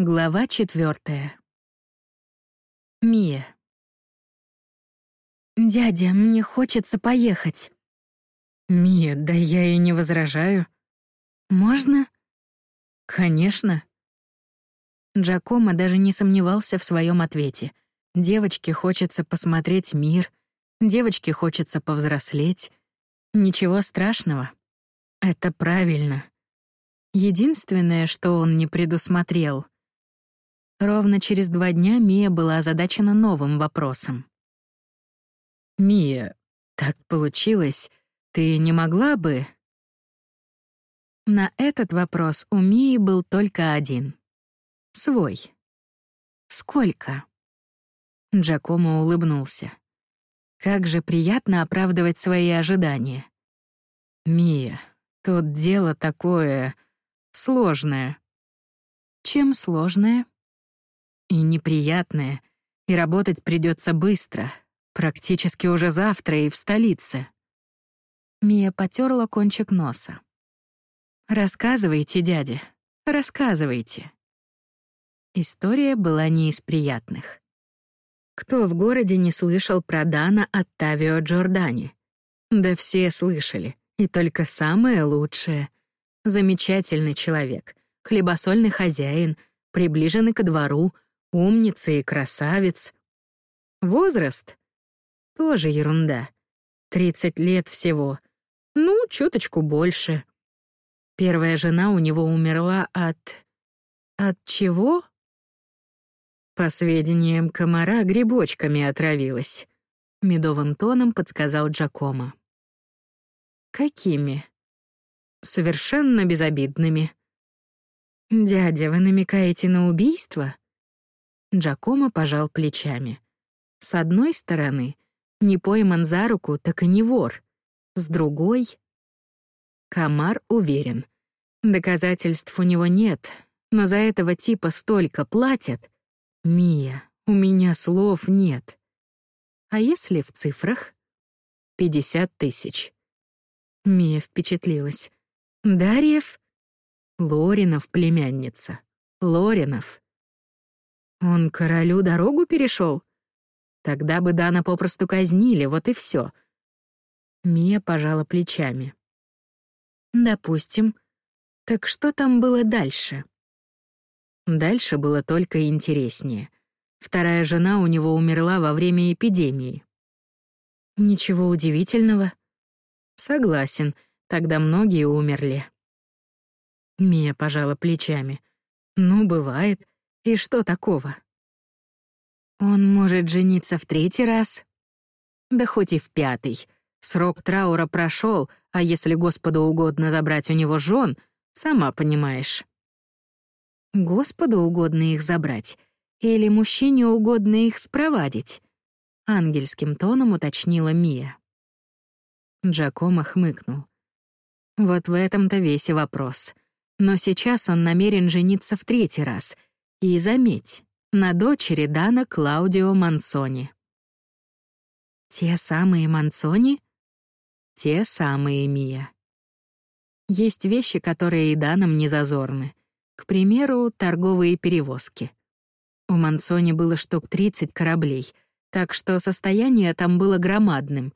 Глава четвертая. Мия. «Дядя, мне хочется поехать». «Мия, да я и не возражаю». «Можно?» «Конечно». Джакомо даже не сомневался в своем ответе. Девочке хочется посмотреть мир, девочке хочется повзрослеть. Ничего страшного. Это правильно. Единственное, что он не предусмотрел — Ровно через два дня Мия была озадачена новым вопросом. «Мия, так получилось, ты не могла бы...» На этот вопрос у Мии был только один. Свой. «Сколько?» Джакомо улыбнулся. Как же приятно оправдывать свои ожидания. «Мия, тут дело такое... сложное». «Чем сложное?» И неприятное. И работать придется быстро. Практически уже завтра и в столице. Мия потерла кончик носа. «Рассказывайте, дядя, рассказывайте». История была не из приятных. Кто в городе не слышал про Дана Оттавио Джордани? Да все слышали, и только самое лучшее. Замечательный человек, хлебосольный хозяин, приближенный ко двору — Умница и красавец. Возраст? Тоже ерунда. 30 лет всего. Ну, чуточку больше. Первая жена у него умерла от... От чего? По сведениям комара, грибочками отравилась. Медовым тоном подсказал Джакомо. Какими? Совершенно безобидными. Дядя, вы намекаете на убийство? Джакомо пожал плечами. С одной стороны, не пойман за руку, так и не вор. С другой... Камар уверен. Доказательств у него нет, но за этого типа столько платят. Мия, у меня слов нет. А если в цифрах? Пятьдесят тысяч. Мия впечатлилась. Дарьев? Лоринов племянница. Лоринов. Он королю дорогу перешел? Тогда бы Дана попросту казнили, вот и все. Мия пожала плечами. Допустим. Так что там было дальше? Дальше было только интереснее. Вторая жена у него умерла во время эпидемии. Ничего удивительного. Согласен, тогда многие умерли. Мия пожала плечами. Ну, бывает. И что такого? Он может жениться в третий раз? Да хоть и в пятый. Срок траура прошел, а если Господу угодно забрать у него жен, сама понимаешь. Господу угодно их забрать? Или мужчине угодно их спровадить? Ангельским тоном уточнила Мия. Джакомо хмыкнул. Вот в этом-то весь и вопрос. Но сейчас он намерен жениться в третий раз — и заметь, на дочери Дана Клаудио Мансони. Те самые Мансони? Те самые Мия. Есть вещи, которые и Данам не зазорны. К примеру, торговые перевозки. У Мансони было штук 30 кораблей, так что состояние там было громадным.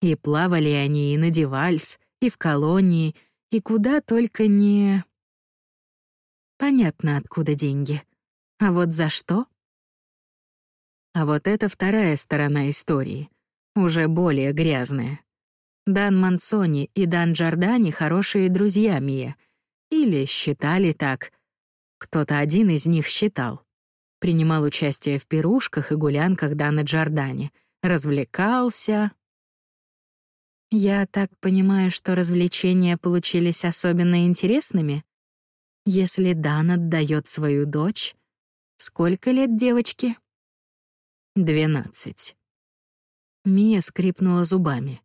И плавали они и на Девальс, и в колонии, и куда только не... Понятно, откуда деньги. А вот за что? А вот это вторая сторона истории, уже более грязная. Дан Мансони и Дан Джордани хорошие друзья Мия. Или считали так. Кто-то один из них считал. Принимал участие в пирушках и гулянках Дана Джордани. Развлекался. Я так понимаю, что развлечения получились особенно интересными? Если Дан отдает свою дочь... Сколько лет девочке? Двенадцать. Мия скрипнула зубами.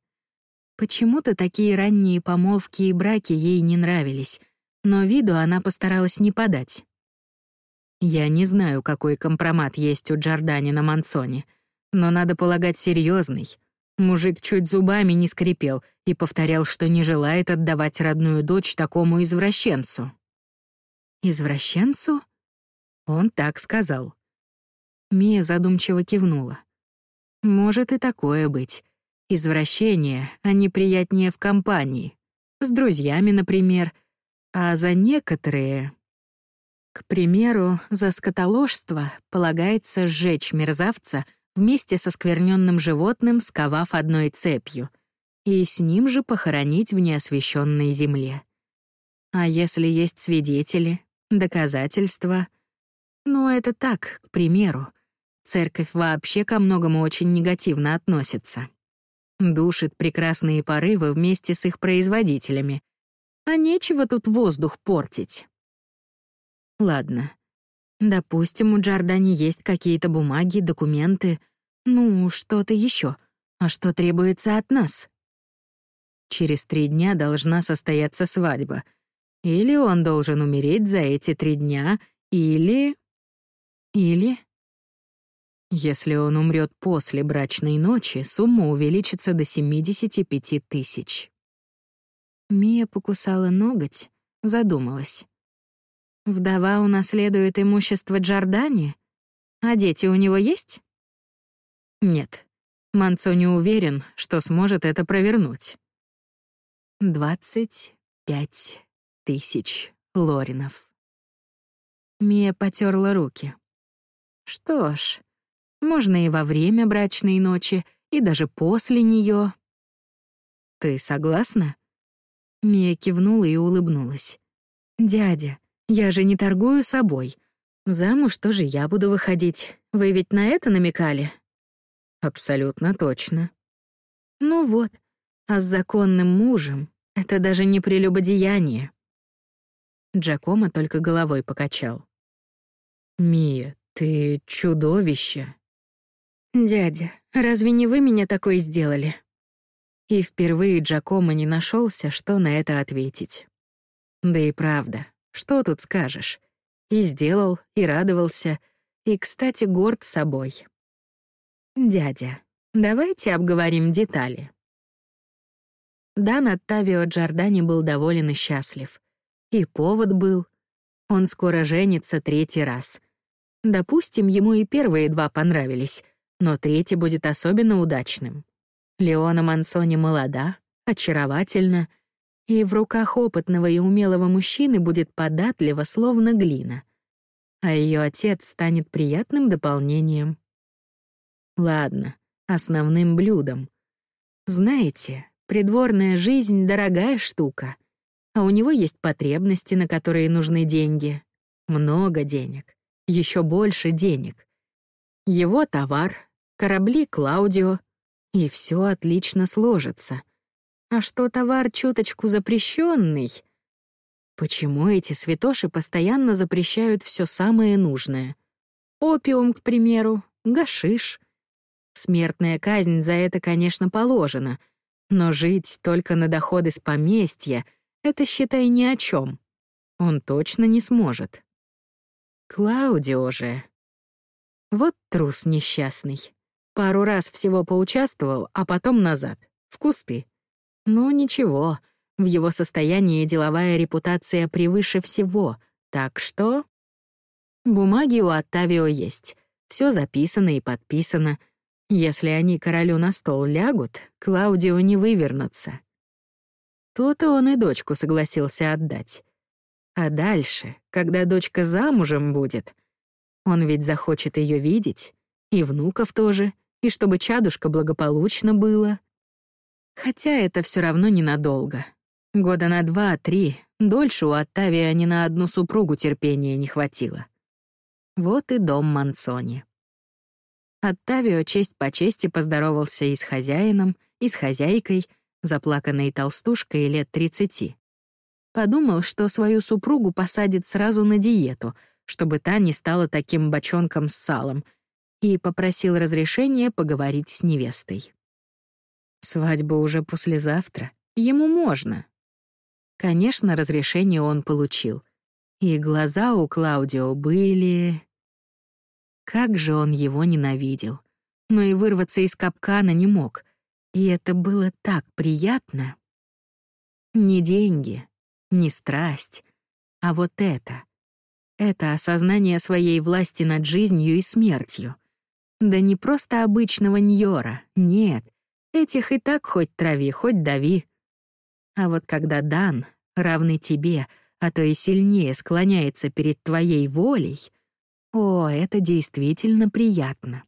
Почему-то такие ранние помолвки и браки ей не нравились, но виду она постаралась не подать. Я не знаю, какой компромат есть у Джордани на Мансоне, но надо полагать серьезный. Мужик чуть зубами не скрипел и повторял, что не желает отдавать родную дочь такому извращенцу. Извращенцу? Он так сказал. Мия задумчиво кивнула. Может и такое быть. Извращение, они приятнее в компании. С друзьями, например. А за некоторые... К примеру, за скотоложство полагается сжечь мерзавца вместе со скверненным животным, сковав одной цепью, и с ним же похоронить в неосвященной земле. А если есть свидетели, доказательства? Ну, это так, к примеру. Церковь вообще ко многому очень негативно относится. Душит прекрасные порывы вместе с их производителями. А нечего тут воздух портить. Ладно. Допустим, у Джордани есть какие-то бумаги, документы, ну, что-то еще. А что требуется от нас? Через три дня должна состояться свадьба — или он должен умереть за эти три дня, или... Или... Если он умрет после брачной ночи, сумма увеличится до 75 тысяч. Мия покусала ноготь, задумалась. Вдова унаследует имущество Джордани? А дети у него есть? Нет. Манцо не уверен, что сможет это провернуть. Двадцать пять тысяч лоринов. Мия потерла руки. Что ж, можно и во время брачной ночи, и даже после нее. Ты согласна? Мия кивнула и улыбнулась. Дядя, я же не торгую собой. Замуж тоже я буду выходить. Вы ведь на это намекали? Абсолютно точно. Ну вот, а с законным мужем это даже не прелюбодеяние. Джакомо только головой покачал. «Мия, ты чудовище!» «Дядя, разве не вы меня такой сделали?» И впервые Джакомо не нашелся, что на это ответить. Да и правда, что тут скажешь? И сделал, и радовался, и, кстати, горд собой. «Дядя, давайте обговорим детали». Дан Оттавио Джордани был доволен и счастлив. И повод был. Он скоро женится третий раз. Допустим, ему и первые два понравились, но третий будет особенно удачным. Леона Мансони молода, очаровательна, и в руках опытного и умелого мужчины будет податлива, словно глина. А ее отец станет приятным дополнением. Ладно, основным блюдом. Знаете, придворная жизнь — дорогая штука — а у него есть потребности, на которые нужны деньги. Много денег. Еще больше денег. Его товар, корабли Клаудио, и все отлично сложится. А что товар чуточку запрещенный? Почему эти святоши постоянно запрещают все самое нужное? Опиум, к примеру, гашиш. Смертная казнь за это, конечно, положена, но жить только на доходы с поместья — это, считай, ни о чем. Он точно не сможет. Клаудио же. Вот трус несчастный. Пару раз всего поучаствовал, а потом назад, в кусты. Ну ничего, в его состоянии деловая репутация превыше всего, так что... Бумаги у Оттавио есть, все записано и подписано. Если они королю на стол лягут, Клаудио не вывернутся. То-то он и дочку согласился отдать. А дальше, когда дочка замужем будет, он ведь захочет ее видеть, и внуков тоже, и чтобы чадушка благополучно было. Хотя это все равно ненадолго. Года на два-три, дольше у Оттавия ни на одну супругу терпения не хватило. Вот и дом Мансони. Оттавио честь по чести поздоровался и с хозяином, и с хозяйкой — заплаканной толстушкой лет 30. Подумал, что свою супругу посадит сразу на диету, чтобы та не стала таким бочонком с салом, и попросил разрешения поговорить с невестой. Свадьба уже послезавтра, ему можно. Конечно, разрешение он получил. И глаза у Клаудио были... Как же он его ненавидел. Но и вырваться из капкана не мог. И это было так приятно. Не деньги, не страсть, а вот это. Это осознание своей власти над жизнью и смертью. Да не просто обычного Ньора, нет. Этих и так хоть трави, хоть дави. А вот когда Дан, равный тебе, а то и сильнее склоняется перед твоей волей, о, это действительно приятно.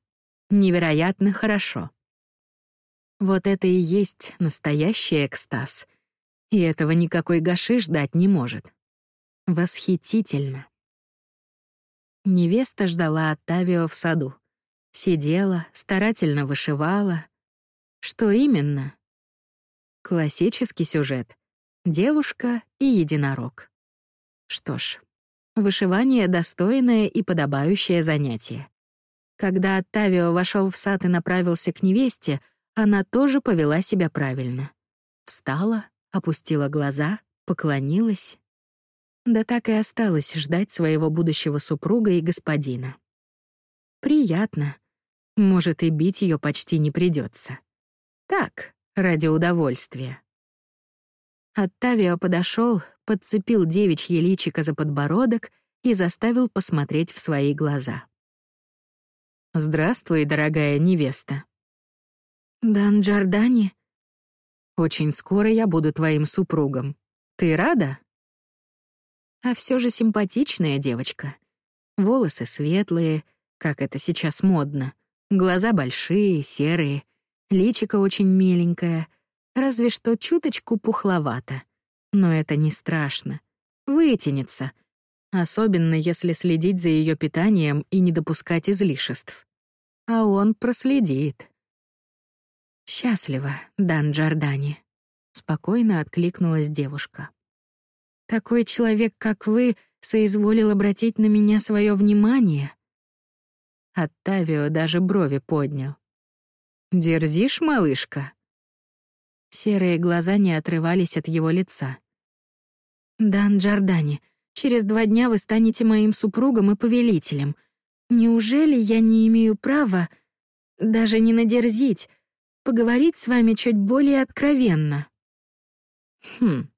Невероятно хорошо. Вот это и есть настоящий экстаз. И этого никакой гашиш дать не может. Восхитительно. Невеста ждала Оттавио в саду. Сидела, старательно вышивала. Что именно? Классический сюжет. Девушка и единорог. Что ж, вышивание — достойное и подобающее занятие. Когда Оттавио вошел в сад и направился к невесте, она тоже повела себя правильно. Встала, опустила глаза, поклонилась. Да так и осталось ждать своего будущего супруга и господина. Приятно. Может, и бить ее почти не придется. Так, ради удовольствия. Оттавио подошел, подцепил девичье личико за подбородок и заставил посмотреть в свои глаза. «Здравствуй, дорогая невеста». «Дан Джордани?» «Очень скоро я буду твоим супругом. Ты рада?» А все же симпатичная девочка. Волосы светлые, как это сейчас модно. Глаза большие, серые, личико очень миленькое, разве что чуточку пухловато. Но это не страшно. Вытянется. Особенно если следить за ее питанием и не допускать излишеств. А он проследит. «Счастливо, Дан Джордани», — спокойно откликнулась девушка. «Такой человек, как вы, соизволил обратить на меня свое внимание?» Оттавио даже брови поднял. «Дерзишь, малышка?» Серые глаза не отрывались от его лица. «Дан Джордани, через два дня вы станете моим супругом и повелителем. Неужели я не имею права даже не надерзить, поговорить с вами чуть более откровенно?» «Хм».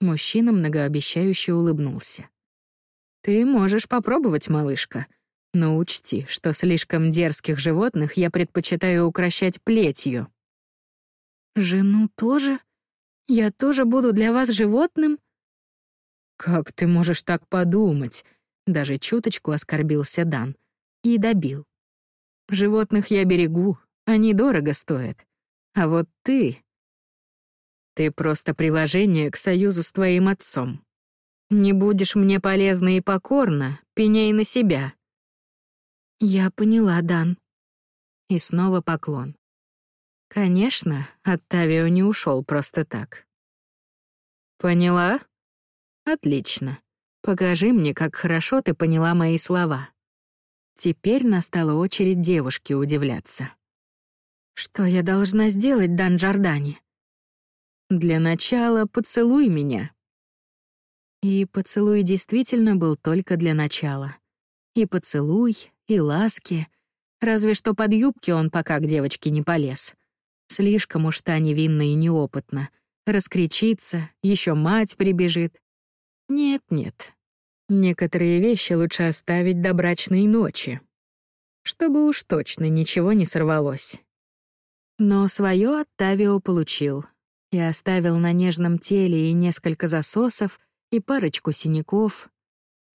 Мужчина многообещающе улыбнулся. «Ты можешь попробовать, малышка. Но учти, что слишком дерзких животных я предпочитаю укращать плетью. Жену тоже? Я тоже буду для вас животным? Как ты можешь так подумать? Даже чуточку оскорбился Дан. И добил. Животных я берегу, они дорого стоят. А вот ты... Ты просто приложение к союзу с твоим отцом. Не будешь мне полезна и покорна, пеняй на себя. «Я поняла, Дан». И снова поклон. Конечно, Оттавио не ушел просто так. «Поняла? Отлично. Покажи мне, как хорошо ты поняла мои слова». Теперь настала очередь девушки удивляться. «Что я должна сделать, Дан Джордани?» «Для начала поцелуй меня». И поцелуй действительно был только для начала. И поцелуй, и ласки. Разве что под юбки он пока к девочке не полез. Слишком уж та невинна и неопытна. Раскричится, еще мать прибежит. Нет-нет. Некоторые вещи лучше оставить до брачной ночи. Чтобы уж точно ничего не сорвалось. Но свое Оттавио получил и оставил на нежном теле и несколько засосов, и парочку синяков.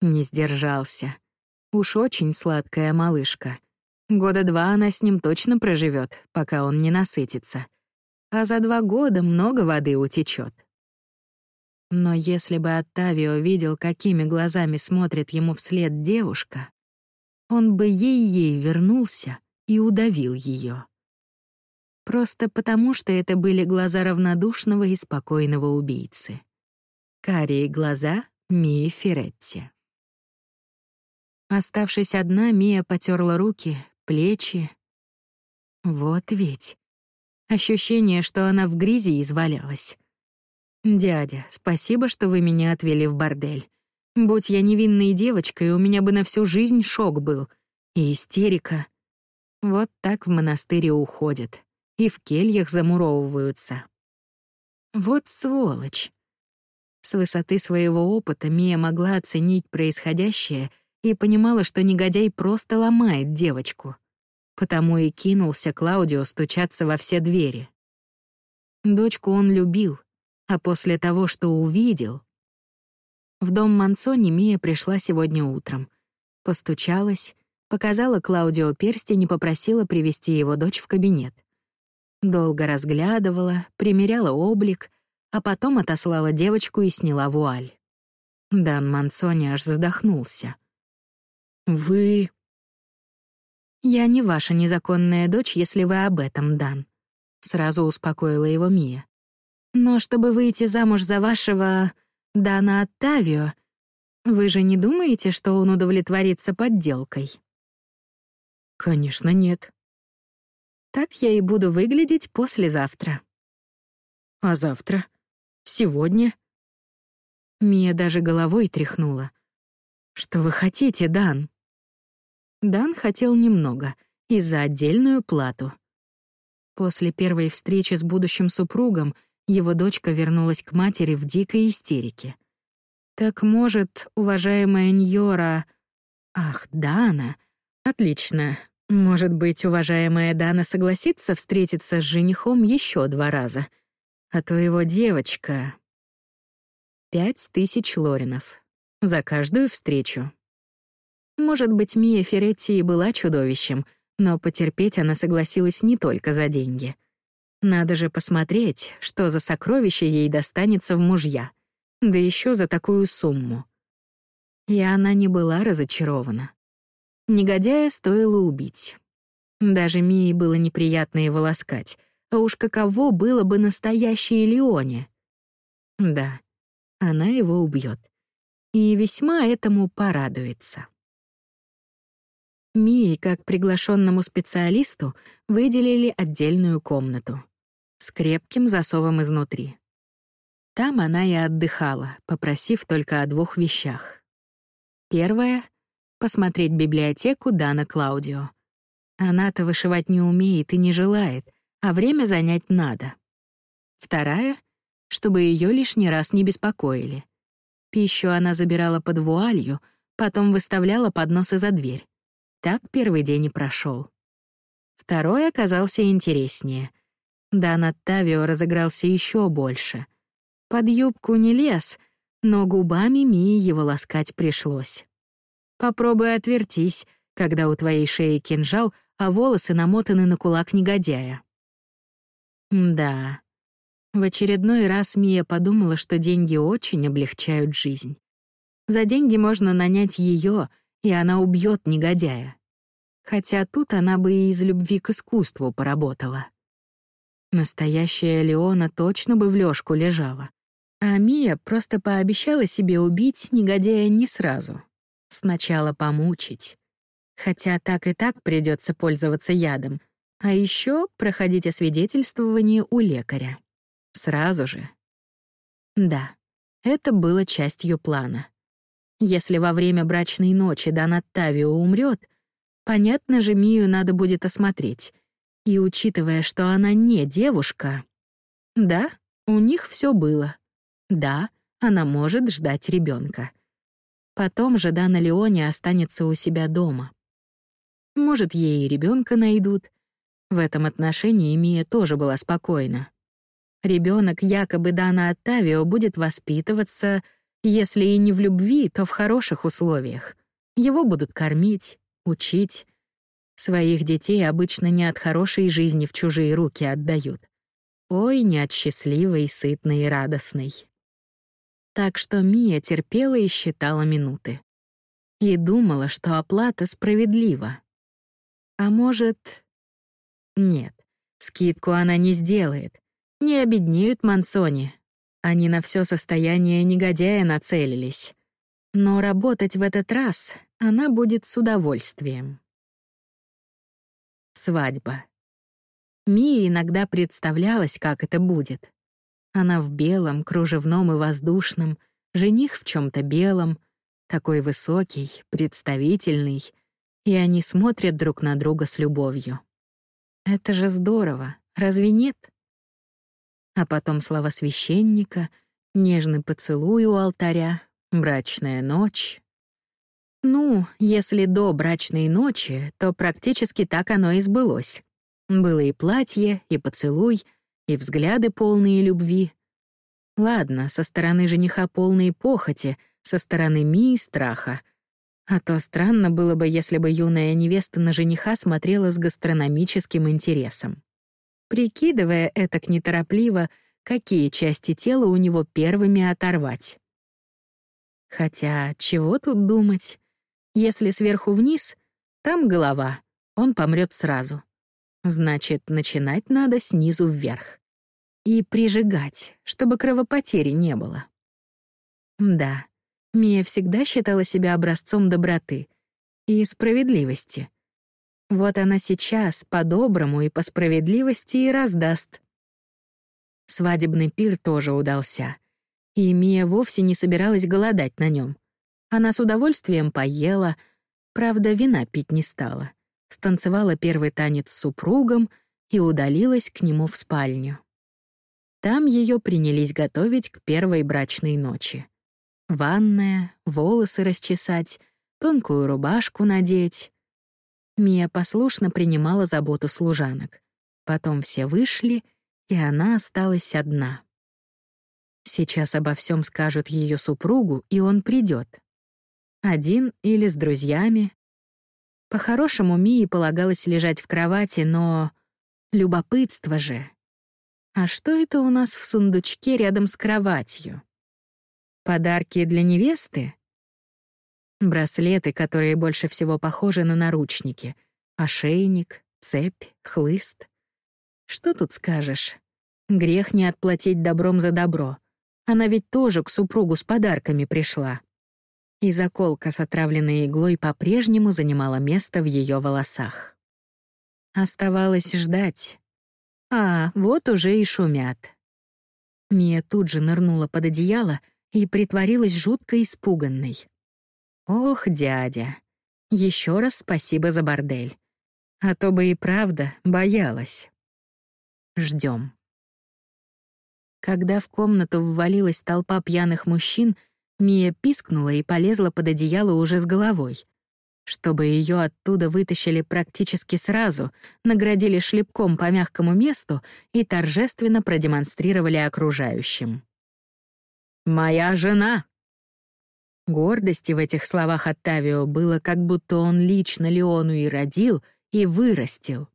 Не сдержался. Уж очень сладкая малышка. Года два она с ним точно проживет, пока он не насытится. А за два года много воды утечет. Но если бы Оттавио видел, какими глазами смотрит ему вслед девушка, он бы ей-ей вернулся и удавил ее. Просто потому, что это были глаза равнодушного и спокойного убийцы. Карие глаза Мии Феретти. Оставшись одна, Мия потерла руки, плечи. Вот ведь. Ощущение, что она в грязи извалялась. «Дядя, спасибо, что вы меня отвели в бордель. Будь я невинной девочкой, у меня бы на всю жизнь шок был. И истерика. Вот так в монастыре уходят. И в кельях замуровываются. Вот сволочь. С высоты своего опыта Мия могла оценить происходящее и понимала, что негодяй просто ломает девочку. Потому и кинулся Клаудио стучаться во все двери. Дочку он любил, а после того, что увидел... В дом Мансони Мия пришла сегодня утром. Постучалась, показала Клаудио перстень и попросила привести его дочь в кабинет. Долго разглядывала, примеряла облик, а потом отослала девочку и сняла вуаль. Дан Мансони аж задохнулся. «Вы...» «Я не ваша незаконная дочь, если вы об этом, Дан», — сразу успокоила его Мия. «Но чтобы выйти замуж за вашего Дана Оттавио, вы же не думаете, что он удовлетворится подделкой?» «Конечно, нет», так я и буду выглядеть послезавтра. А завтра? Сегодня? Мия даже головой тряхнула. Что вы хотите, Дан? Дан хотел немного и за отдельную плату. После первой встречи с будущим супругом его дочка вернулась к матери в дикой истерике. Так может, уважаемая Ньора... Ах, Дана. Отлично. Может быть, уважаемая Дана согласится встретиться с женихом еще два раза, а то его девочка... Пять тысяч лоринов. За каждую встречу. Может быть, Мия Феретти и была чудовищем, но потерпеть она согласилась не только за деньги. Надо же посмотреть, что за сокровище ей достанется в мужья, да еще за такую сумму. И она не была разочарована. Негодяя стоило убить. Даже Мии было неприятно его ласкать, а уж каково было бы настоящей Леоне. Да, она его убьет. И весьма этому порадуется. Мии, как приглашенному специалисту, выделили отдельную комнату с крепким засовом изнутри. Там она и отдыхала, попросив только о двух вещах. Первое посмотреть библиотеку Дана Клаудио. Она-то вышивать не умеет и не желает, а время занять надо. Вторая — чтобы ее лишний раз не беспокоили. Пищу она забирала под вуалью, потом выставляла подносы за дверь. Так первый день и прошел. Второй оказался интереснее. Дан Оттавио разыгрался еще больше. Под юбку не лез, но губами Мии его ласкать пришлось. Попробуй отвертись, когда у твоей шеи кинжал, а волосы намотаны на кулак негодяя. Да. В очередной раз Мия подумала, что деньги очень облегчают жизнь. За деньги можно нанять ее, и она убьет негодяя. Хотя тут она бы и из любви к искусству поработала. Настоящая Леона точно бы в лёжку лежала. А Мия просто пообещала себе убить негодяя не сразу, Сначала помучить. Хотя так и так придется пользоваться ядом. А еще проходить освидетельствование у лекаря. Сразу же. Да, это было частью плана. Если во время брачной ночи Дан Оттавио умрет, понятно же, Мию надо будет осмотреть. И учитывая, что она не девушка... Да, у них все было. Да, она может ждать ребенка. Потом же Дана Леоне останется у себя дома. Может, ей и ребенка найдут. В этом отношении Мия тоже была спокойна. Ребенок якобы Дана Оттавио будет воспитываться, если и не в любви, то в хороших условиях. Его будут кормить, учить. Своих детей обычно не от хорошей жизни в чужие руки отдают. Ой, не от счастливой, сытной и радостной. Так что Мия терпела и считала минуты. И думала, что оплата справедлива. А может... Нет, скидку она не сделает. Не обеднеют Мансони. Они на все состояние негодяя нацелились. Но работать в этот раз она будет с удовольствием. Свадьба. Мия иногда представлялась, как это будет. Она в белом, кружевном и воздушном, жених в чем то белом, такой высокий, представительный, и они смотрят друг на друга с любовью. Это же здорово, разве нет? А потом слова священника, Нежный поцелуй у алтаря, брачная ночь. Ну, если до брачной ночи, то практически так оно и сбылось. Было и платье, и поцелуй, и взгляды полные любви. Ладно, со стороны жениха полные похоти, со стороны Мии — страха. А то странно было бы, если бы юная невеста на жениха смотрела с гастрономическим интересом. Прикидывая это неторопливо, какие части тела у него первыми оторвать. Хотя, чего тут думать? Если сверху вниз, там голова, он помрет сразу. Значит, начинать надо снизу вверх. И прижигать, чтобы кровопотери не было. Да, Мия всегда считала себя образцом доброты и справедливости. Вот она сейчас по-доброму и по справедливости и раздаст. Свадебный пир тоже удался. И Мия вовсе не собиралась голодать на нем. Она с удовольствием поела, правда, вина пить не стала станцевала первый танец с супругом и удалилась к нему в спальню. Там ее принялись готовить к первой брачной ночи. Ванная, волосы расчесать, тонкую рубашку надеть. Мия послушно принимала заботу служанок. Потом все вышли, и она осталась одна. Сейчас обо всем скажут ее супругу, и он придет. Один или с друзьями, по-хорошему, Мии полагалось лежать в кровати, но... Любопытство же. А что это у нас в сундучке рядом с кроватью? Подарки для невесты? Браслеты, которые больше всего похожи на наручники. Ошейник, цепь, хлыст. Что тут скажешь? Грех не отплатить добром за добро. Она ведь тоже к супругу с подарками пришла и заколка с отравленной иглой по-прежнему занимала место в ее волосах. Оставалось ждать. А, вот уже и шумят. Мия тут же нырнула под одеяло и притворилась жутко испуганной. «Ох, дядя, еще раз спасибо за бордель. А то бы и правда боялась. Ждем. Когда в комнату ввалилась толпа пьяных мужчин, Мия пискнула и полезла под одеяло уже с головой. Чтобы ее оттуда вытащили практически сразу, наградили шлепком по мягкому месту и торжественно продемонстрировали окружающим. «Моя жена!» Гордости в этих словах Оттавио было, как будто он лично Леону и родил, и вырастил.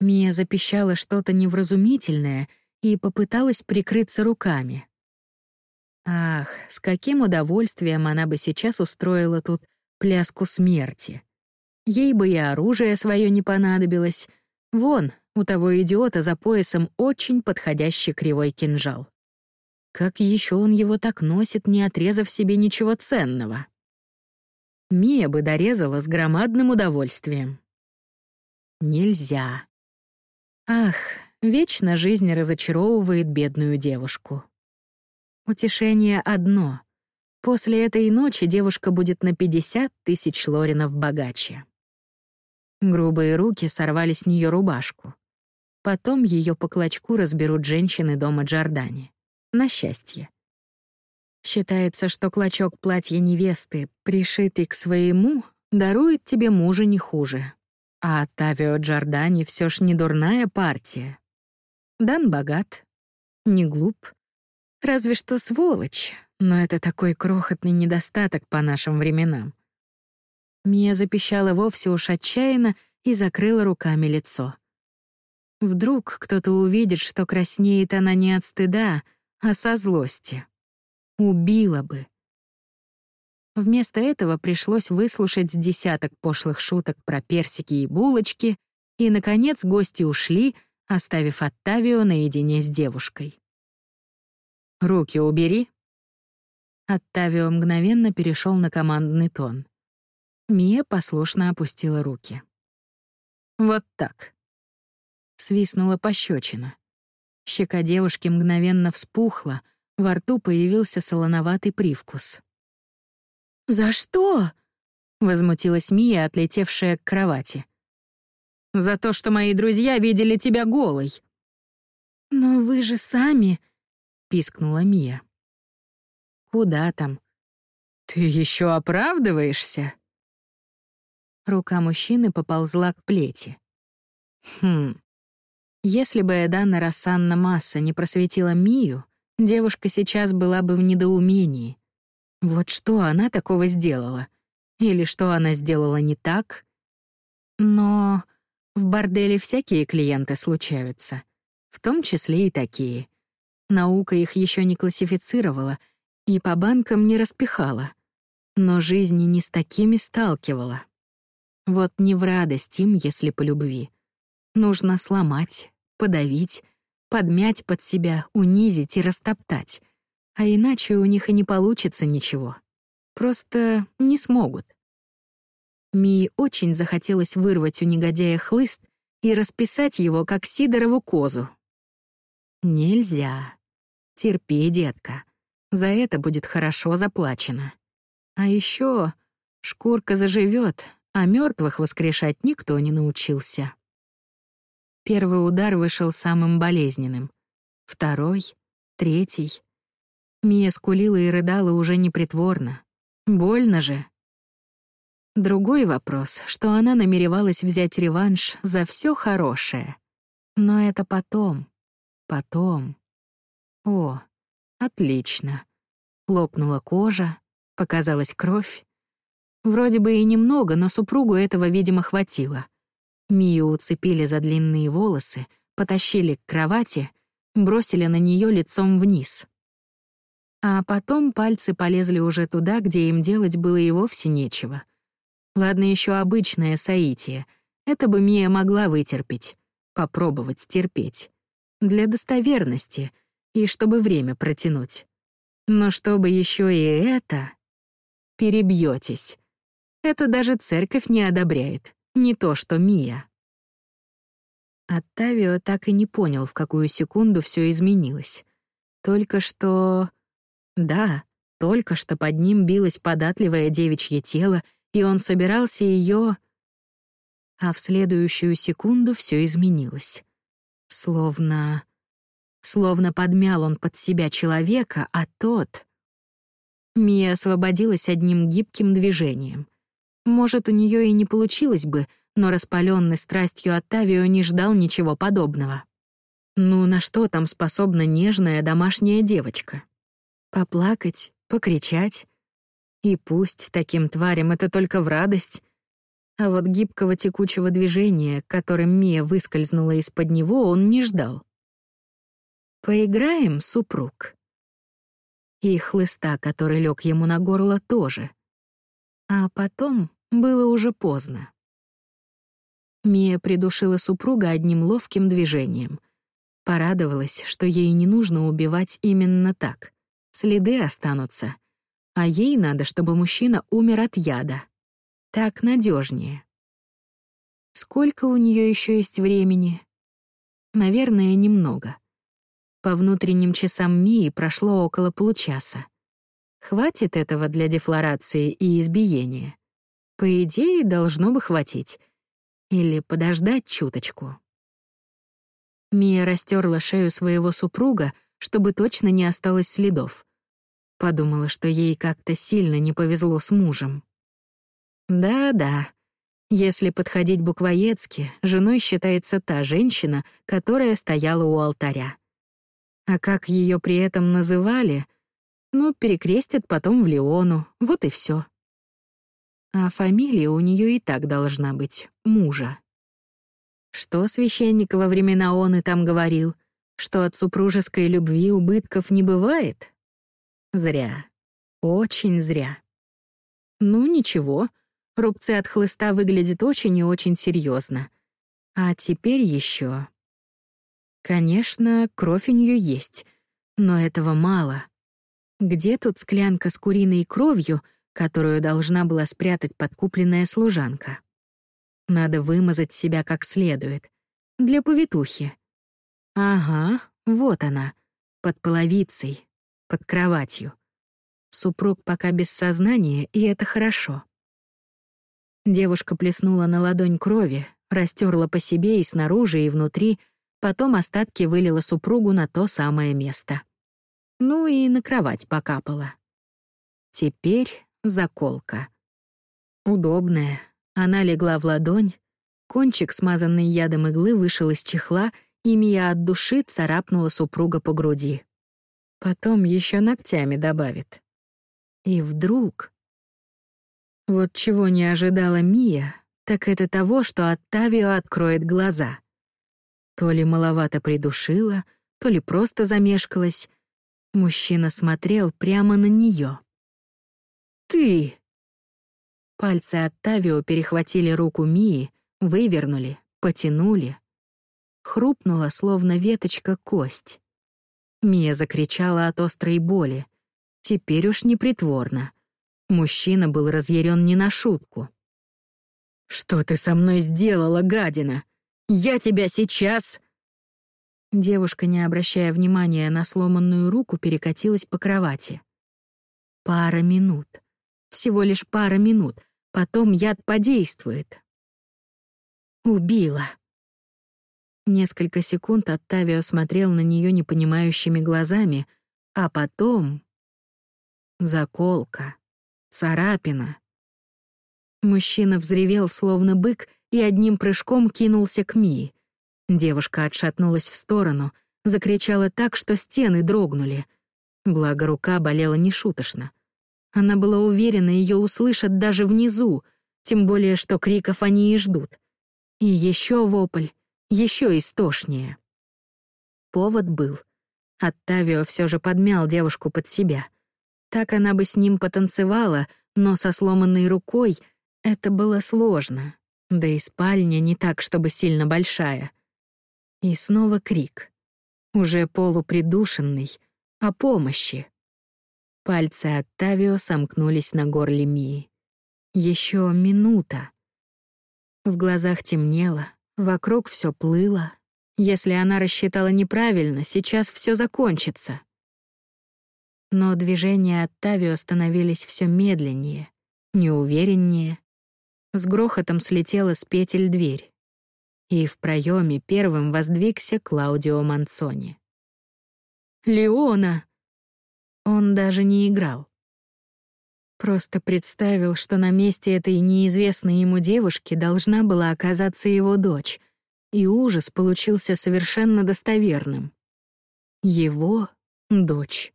Мия запищала что-то невразумительное и попыталась прикрыться руками. Ах, с каким удовольствием она бы сейчас устроила тут пляску смерти. Ей бы и оружие свое не понадобилось. Вон, у того идиота за поясом очень подходящий кривой кинжал. Как еще он его так носит, не отрезав себе ничего ценного? Мия бы дорезала с громадным удовольствием. Нельзя. Ах, вечно жизнь разочаровывает бедную девушку. Утешение одно. После этой ночи девушка будет на 50 тысяч лоринов богаче. Грубые руки сорвали с нее рубашку. Потом ее по клочку разберут женщины дома Джордани. На счастье. Считается, что клочок платья невесты, пришитый к своему, дарует тебе мужа не хуже. А Тавио Джордани все ж не дурная партия. Дан богат, не глуп, Разве что сволочь, но это такой крохотный недостаток по нашим временам. Мия запищала вовсе уж отчаянно и закрыла руками лицо. Вдруг кто-то увидит, что краснеет она не от стыда, а со злости. Убила бы. Вместо этого пришлось выслушать десяток пошлых шуток про персики и булочки, и, наконец, гости ушли, оставив Оттавио наедине с девушкой. «Руки убери». Оттавио мгновенно перешел на командный тон. Мия послушно опустила руки. «Вот так». Свистнула пощечина. Щека девушки мгновенно вспухла, во рту появился солоноватый привкус. «За что?» — возмутилась Мия, отлетевшая к кровати. «За то, что мои друзья видели тебя голой». «Но вы же сами...» пискнула Мия. «Куда там?» «Ты еще оправдываешься?» Рука мужчины поползла к плети. Хм. Если бы Эдана Рассанна Масса не просветила Мию, девушка сейчас была бы в недоумении. Вот что она такого сделала? Или что она сделала не так? Но в борделе всякие клиенты случаются, в том числе и такие. Наука их еще не классифицировала и по банкам не распихала, но жизни не с такими сталкивала. Вот не в радость им, если по любви. Нужно сломать, подавить, подмять под себя, унизить и растоптать. А иначе у них и не получится ничего. Просто не смогут. Мии очень захотелось вырвать у негодяя хлыст и расписать его, как Сидорову козу. Нельзя. Терпи, детка. За это будет хорошо заплачено. А еще шкурка заживет, а мертвых воскрешать никто не научился. Первый удар вышел самым болезненным. Второй, третий. Мия скулила и рыдала уже непритворно. Больно же. Другой вопрос, что она намеревалась взять реванш за все хорошее. Но это потом. Потом. О, отлично. Лопнула кожа, показалась кровь. Вроде бы и немного, но супругу этого, видимо, хватило. Мию уцепили за длинные волосы, потащили к кровати, бросили на нее лицом вниз. А потом пальцы полезли уже туда, где им делать было и вовсе нечего. Ладно, еще обычное соитие. Это бы Мия могла вытерпеть, попробовать терпеть. Для достоверности и чтобы время протянуть. Но чтобы еще и это... Перебьетесь. Это даже церковь не одобряет, не то что Мия. Оттавио так и не понял, в какую секунду все изменилось. Только что... Да, только что под ним билось податливое девичье тело, и он собирался ее... А в следующую секунду все изменилось. Словно... Словно подмял он под себя человека, а тот... Мия освободилась одним гибким движением. Может, у нее и не получилось бы, но распаленный страстью Оттавио не ждал ничего подобного. Ну, на что там способна нежная домашняя девочка? Поплакать, покричать. И пусть таким тварям это только в радость. А вот гибкого текучего движения, которым Мия выскользнула из-под него, он не ждал. «Поиграем, супруг?» И хлыста, который лег ему на горло, тоже. А потом было уже поздно. Мия придушила супруга одним ловким движением. Порадовалась, что ей не нужно убивать именно так. Следы останутся. А ей надо, чтобы мужчина умер от яда. Так надежнее. Сколько у нее еще есть времени? Наверное, немного. По внутренним часам Мии прошло около получаса. Хватит этого для дефлорации и избиения. По идее, должно бы хватить. Или подождать чуточку. Мия растерла шею своего супруга, чтобы точно не осталось следов. Подумала, что ей как-то сильно не повезло с мужем. Да-да. Если подходить буквоедски, женой считается та женщина, которая стояла у алтаря. А как ее при этом называли? Ну, перекрестят потом в Леону, вот и все. А фамилия у нее и так должна быть — мужа. Что священник во времена он и там говорил? Что от супружеской любви убытков не бывает? Зря. Очень зря. Ну, ничего. Рубцы от хлыста выглядят очень и очень серьезно. А теперь еще. Конечно, кровь у нее есть, но этого мало. Где тут склянка с куриной кровью — которую должна была спрятать подкупленная служанка. Надо вымазать себя как следует. Для повитухи. Ага, вот она, под половицей, под кроватью. Супруг пока без сознания, и это хорошо. Девушка плеснула на ладонь крови, растерла по себе и снаружи, и внутри, потом остатки вылила супругу на то самое место. ну и на кровать покапала. Теперь заколка. Удобная. Она легла в ладонь, кончик, смазанный ядом иглы, вышел из чехла, и Мия от души царапнула супруга по груди. Потом еще ногтями добавит. И вдруг... Вот чего не ожидала Мия, так это того, что Оттавио откроет глаза. То ли маловато придушила, то ли просто замешкалась. Мужчина смотрел прямо на нее. «Ты!» Пальцы Оттавио перехватили руку Мии, вывернули, потянули. Хрупнула, словно веточка, кость. Мия закричала от острой боли. Теперь уж не притворно. Мужчина был разъярен не на шутку. «Что ты со мной сделала, гадина? Я тебя сейчас...» Девушка, не обращая внимания на сломанную руку, перекатилась по кровати. Пара минут. Всего лишь пара минут. Потом яд подействует. Убила. Несколько секунд Оттавио смотрел на нее непонимающими глазами, а потом... Заколка. Царапина. Мужчина взревел, словно бык, и одним прыжком кинулся к Мии. Девушка отшатнулась в сторону, закричала так, что стены дрогнули. Благо, рука болела нешуточно. Она была уверена, ее услышат даже внизу, тем более, что криков они и ждут. И еще вопль, еще истошнее. Повод был. Оттавио все же подмял девушку под себя. Так она бы с ним потанцевала, но со сломанной рукой — это было сложно, да и спальня не так, чтобы сильно большая. И снова крик. Уже полупридушенный, о помощи. Пальцы от Тавио сомкнулись на горле Мии. Еще минута. В глазах темнело, вокруг все плыло. Если она рассчитала неправильно, сейчас все закончится. Но движения от Тавио становились все медленнее, неувереннее, с грохотом слетела с петель дверь. И в проеме первым воздвигся Клаудио Манцони. «Леона!» Он даже не играл. Просто представил, что на месте этой неизвестной ему девушки должна была оказаться его дочь, и ужас получился совершенно достоверным. Его дочь,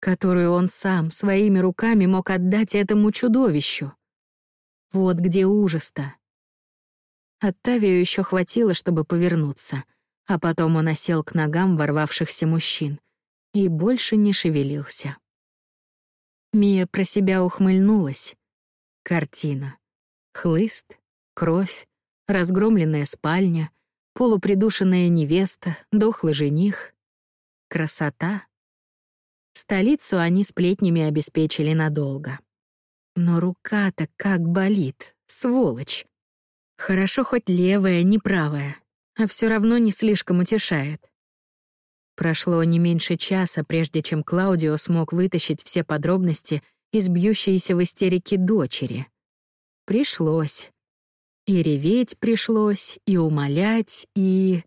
которую он сам своими руками мог отдать этому чудовищу. Вот где ужас-то. Оттавию еще хватило, чтобы повернуться, а потом он осел к ногам ворвавшихся мужчин и больше не шевелился. Мия про себя ухмыльнулась. Картина. Хлыст, кровь, разгромленная спальня, полупридушенная невеста, дохлый жених. Красота. Столицу они сплетнями обеспечили надолго. Но рука-то как болит, сволочь. Хорошо хоть левая, не правая, а все равно не слишком утешает. Прошло не меньше часа, прежде чем Клаудио смог вытащить все подробности из бьющейся в истерике дочери. Пришлось. И реветь пришлось, и умолять, и...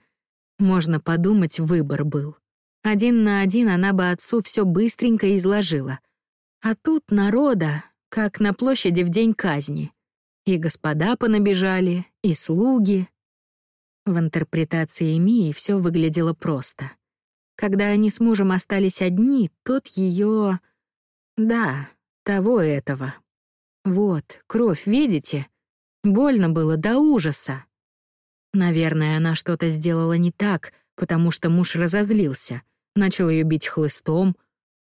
Можно подумать, выбор был. Один на один она бы отцу все быстренько изложила. А тут народа, как на площади в день казни. И господа понабежали, и слуги. В интерпретации Мии все выглядело просто. Когда они с мужем остались одни, тот ее... Да, того этого. Вот, кровь, видите? Больно было до ужаса. Наверное, она что-то сделала не так, потому что муж разозлился, начал ее бить хлыстом.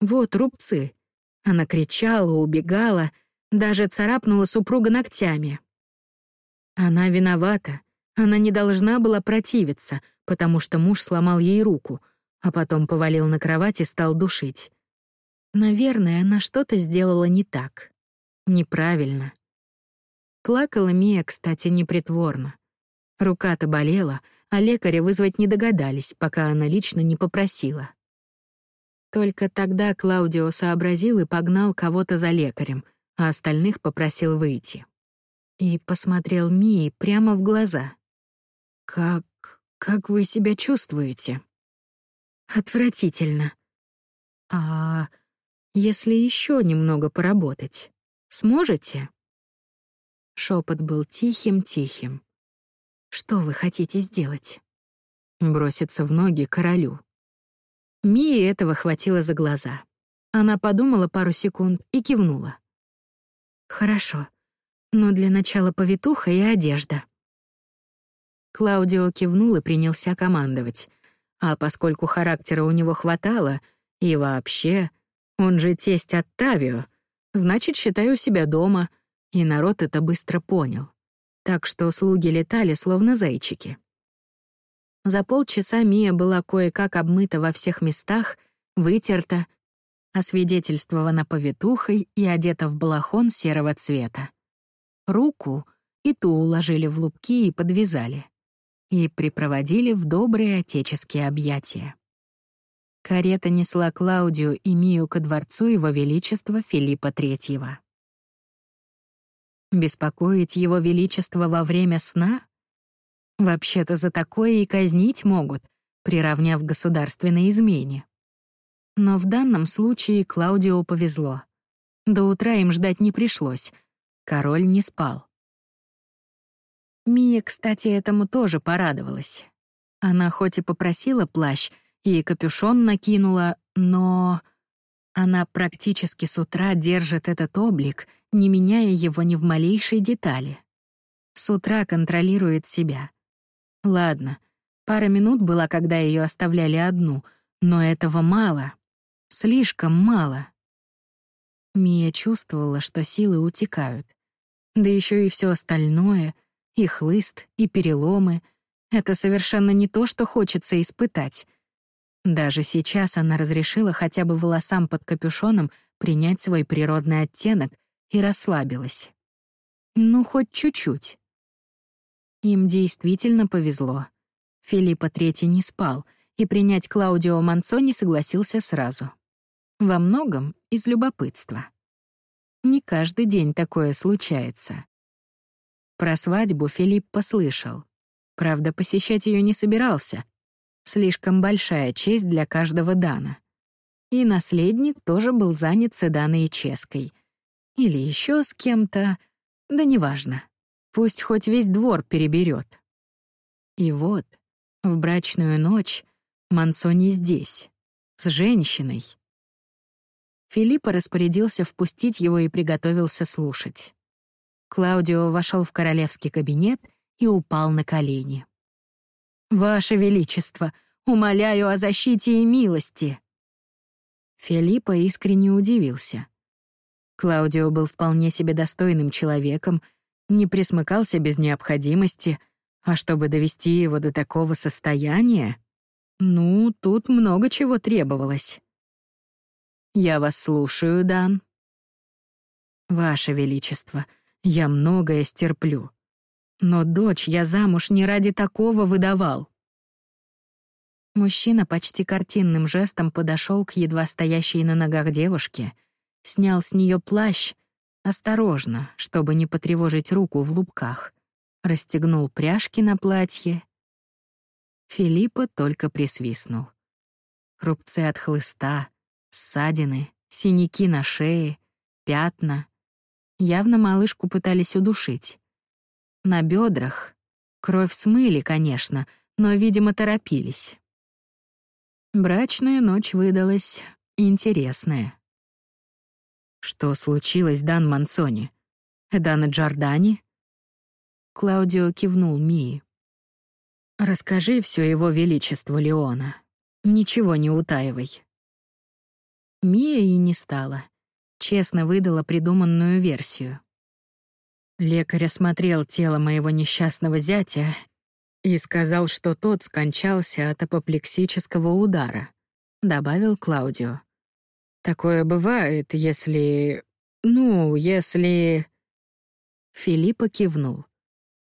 Вот рубцы. Она кричала, убегала, даже царапнула супруга ногтями. Она виновата. Она не должна была противиться, потому что муж сломал ей руку, а потом повалил на кровать и стал душить. Наверное, она что-то сделала не так. Неправильно. Плакала Мия, кстати, непритворно. Рука-то болела, а лекаря вызвать не догадались, пока она лично не попросила. Только тогда Клаудио сообразил и погнал кого-то за лекарем, а остальных попросил выйти. И посмотрел Мии прямо в глаза. «Как... как вы себя чувствуете?» «Отвратительно». А если еще немного поработать, сможете? Шепот был тихим-тихим. Что вы хотите сделать? Броситься в ноги королю. Мии этого хватило за глаза. Она подумала пару секунд и кивнула. «Хорошо, но для начала повитуха и одежда». Клаудио кивнул и принялся командовать. А поскольку характера у него хватало, и вообще, он же тесть Оттавио, значит, считаю себя дома, и народ это быстро понял. Так что слуги летали, словно зайчики. За полчаса Мия была кое-как обмыта во всех местах, вытерта освидетельствована повитухой и одета в балахон серого цвета. Руку и ту уложили в лупки и подвязали. И припроводили в добрые отеческие объятия. Карета несла Клаудию и Мию ко дворцу Его Величества Филиппа Третьего. Беспокоить Его Величество во время сна? Вообще-то за такое и казнить могут, приравняв государственной измене. Но в данном случае Клаудио повезло. До утра им ждать не пришлось. Король не спал. Мия, кстати, этому тоже порадовалась. Она хоть и попросила плащ и капюшон накинула, но... Она практически с утра держит этот облик, не меняя его ни в малейшей детали. С утра контролирует себя. Ладно, пара минут была, когда ее оставляли одну, но этого мало. Слишком мало. Мия чувствовала, что силы утекают. Да еще и все остальное, и хлыст, и переломы — это совершенно не то, что хочется испытать. Даже сейчас она разрешила хотя бы волосам под капюшоном принять свой природный оттенок и расслабилась. Ну, хоть чуть-чуть. Им действительно повезло. Филиппа Третий не спал, и принять Клаудио Манцони согласился сразу. Во многом из любопытства. Не каждый день такое случается. Про свадьбу Филипп послышал. Правда, посещать ее не собирался. Слишком большая честь для каждого Дана. И наследник тоже был занят с Эданой Ческой. Или еще с кем-то, да неважно. Пусть хоть весь двор переберет. И вот, в брачную ночь Мансони здесь, с женщиной. Филиппа распорядился впустить его и приготовился слушать. Клаудио вошел в королевский кабинет и упал на колени. «Ваше Величество, умоляю о защите и милости!» Филиппа искренне удивился. Клаудио был вполне себе достойным человеком, не присмыкался без необходимости, а чтобы довести его до такого состояния, ну, тут много чего требовалось. «Я вас слушаю, Дан». «Ваше Величество, я многое стерплю. Но дочь я замуж не ради такого выдавал». Мужчина почти картинным жестом подошел к едва стоящей на ногах девушке, снял с нее плащ, осторожно, чтобы не потревожить руку в лупках, расстегнул пряжки на платье. Филиппа только присвистнул. Рубцы от хлыста, ссадины, синяки на шее, пятна. Явно малышку пытались удушить. На бедрах кровь смыли, конечно, но, видимо, торопились. Брачная ночь выдалась интересная. Что случилось, Дан Мансони? Дана Джордани? Клаудио кивнул Мии. «Расскажи все его величеству Леона. Ничего не утаивай. Мия и не стала. Честно выдала придуманную версию. Лекарь осмотрел тело моего несчастного зятя и сказал, что тот скончался от апоплексического удара, добавил Клаудио. Такое бывает, если... Ну, если... Филиппа кивнул.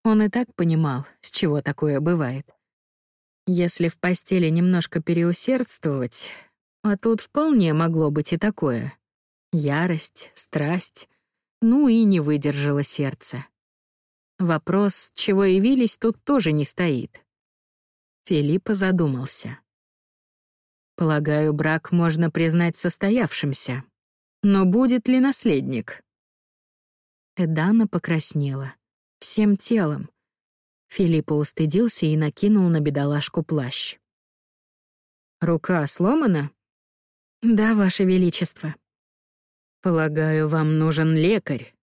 Он и так понимал, с чего такое бывает. Если в постели немножко переусердствовать, а тут вполне могло быть и такое. Ярость, страсть, ну и не выдержало сердце. Вопрос, чего явились, тут тоже не стоит. Филиппа задумался. Полагаю, брак можно признать состоявшимся. Но будет ли наследник? Эдана покраснела. Всем телом. Филиппа устыдился и накинул на бедолашку плащ. «Рука сломана?» «Да, Ваше Величество». «Полагаю, вам нужен лекарь?»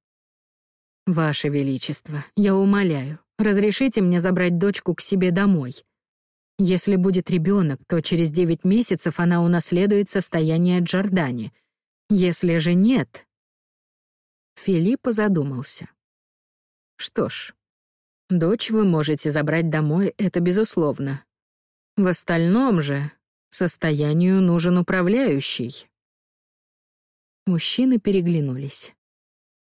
«Ваше Величество, я умоляю, разрешите мне забрать дочку к себе домой. Если будет ребенок, то через девять месяцев она унаследует состояние Джордани. Если же нет...» Филиппа задумался. «Что ж, дочь вы можете забрать домой, это безусловно. В остальном же состоянию нужен управляющий». Мужчины переглянулись.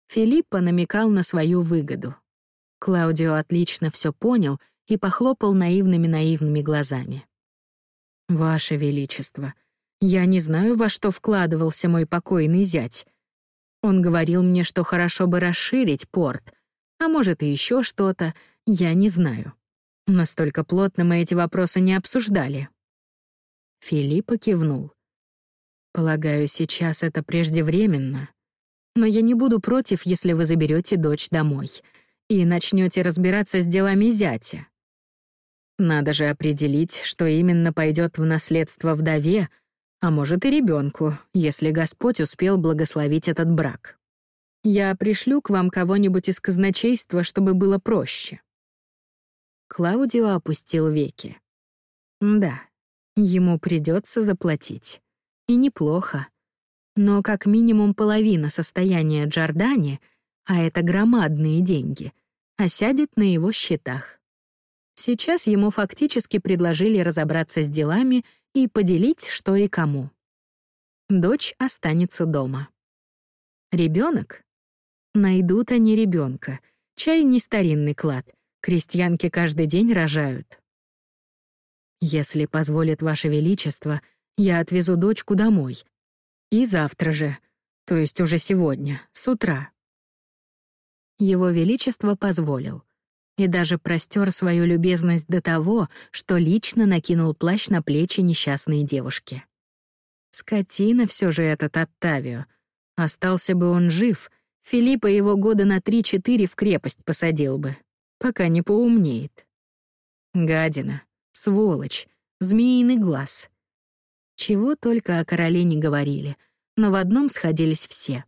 Филиппа намекал на свою выгоду. Клаудио отлично все понял и похлопал наивными-наивными глазами. «Ваше Величество, я не знаю, во что вкладывался мой покойный зять. Он говорил мне, что хорошо бы расширить порт, а может и еще что-то, я не знаю. Настолько плотно мы эти вопросы не обсуждали». Филиппа кивнул. «Полагаю, сейчас это преждевременно. Но я не буду против, если вы заберете дочь домой и начнете разбираться с делами зятя. Надо же определить, что именно пойдет в наследство вдове, а может и ребенку, если Господь успел благословить этот брак. Я пришлю к вам кого-нибудь из казначейства, чтобы было проще. Клаудио опустил веки. Да, ему придется заплатить. И неплохо но как минимум половина состояния Джордани, а это громадные деньги, осядет на его счетах. Сейчас ему фактически предложили разобраться с делами и поделить, что и кому. Дочь останется дома. Ребенок? Найдут они ребенка. Чай не старинный клад. Крестьянки каждый день рожают. Если позволит Ваше Величество, я отвезу дочку домой, и завтра же, то есть уже сегодня, с утра. Его Величество позволил. И даже простер свою любезность до того, что лично накинул плащ на плечи несчастной девушки. Скотина все же этот Оттавио. Остался бы он жив, Филиппа его года на три-четыре в крепость посадил бы, пока не поумнеет. Гадина, сволочь, змеиный глаз. Чего только о короле не говорили, но в одном сходились все.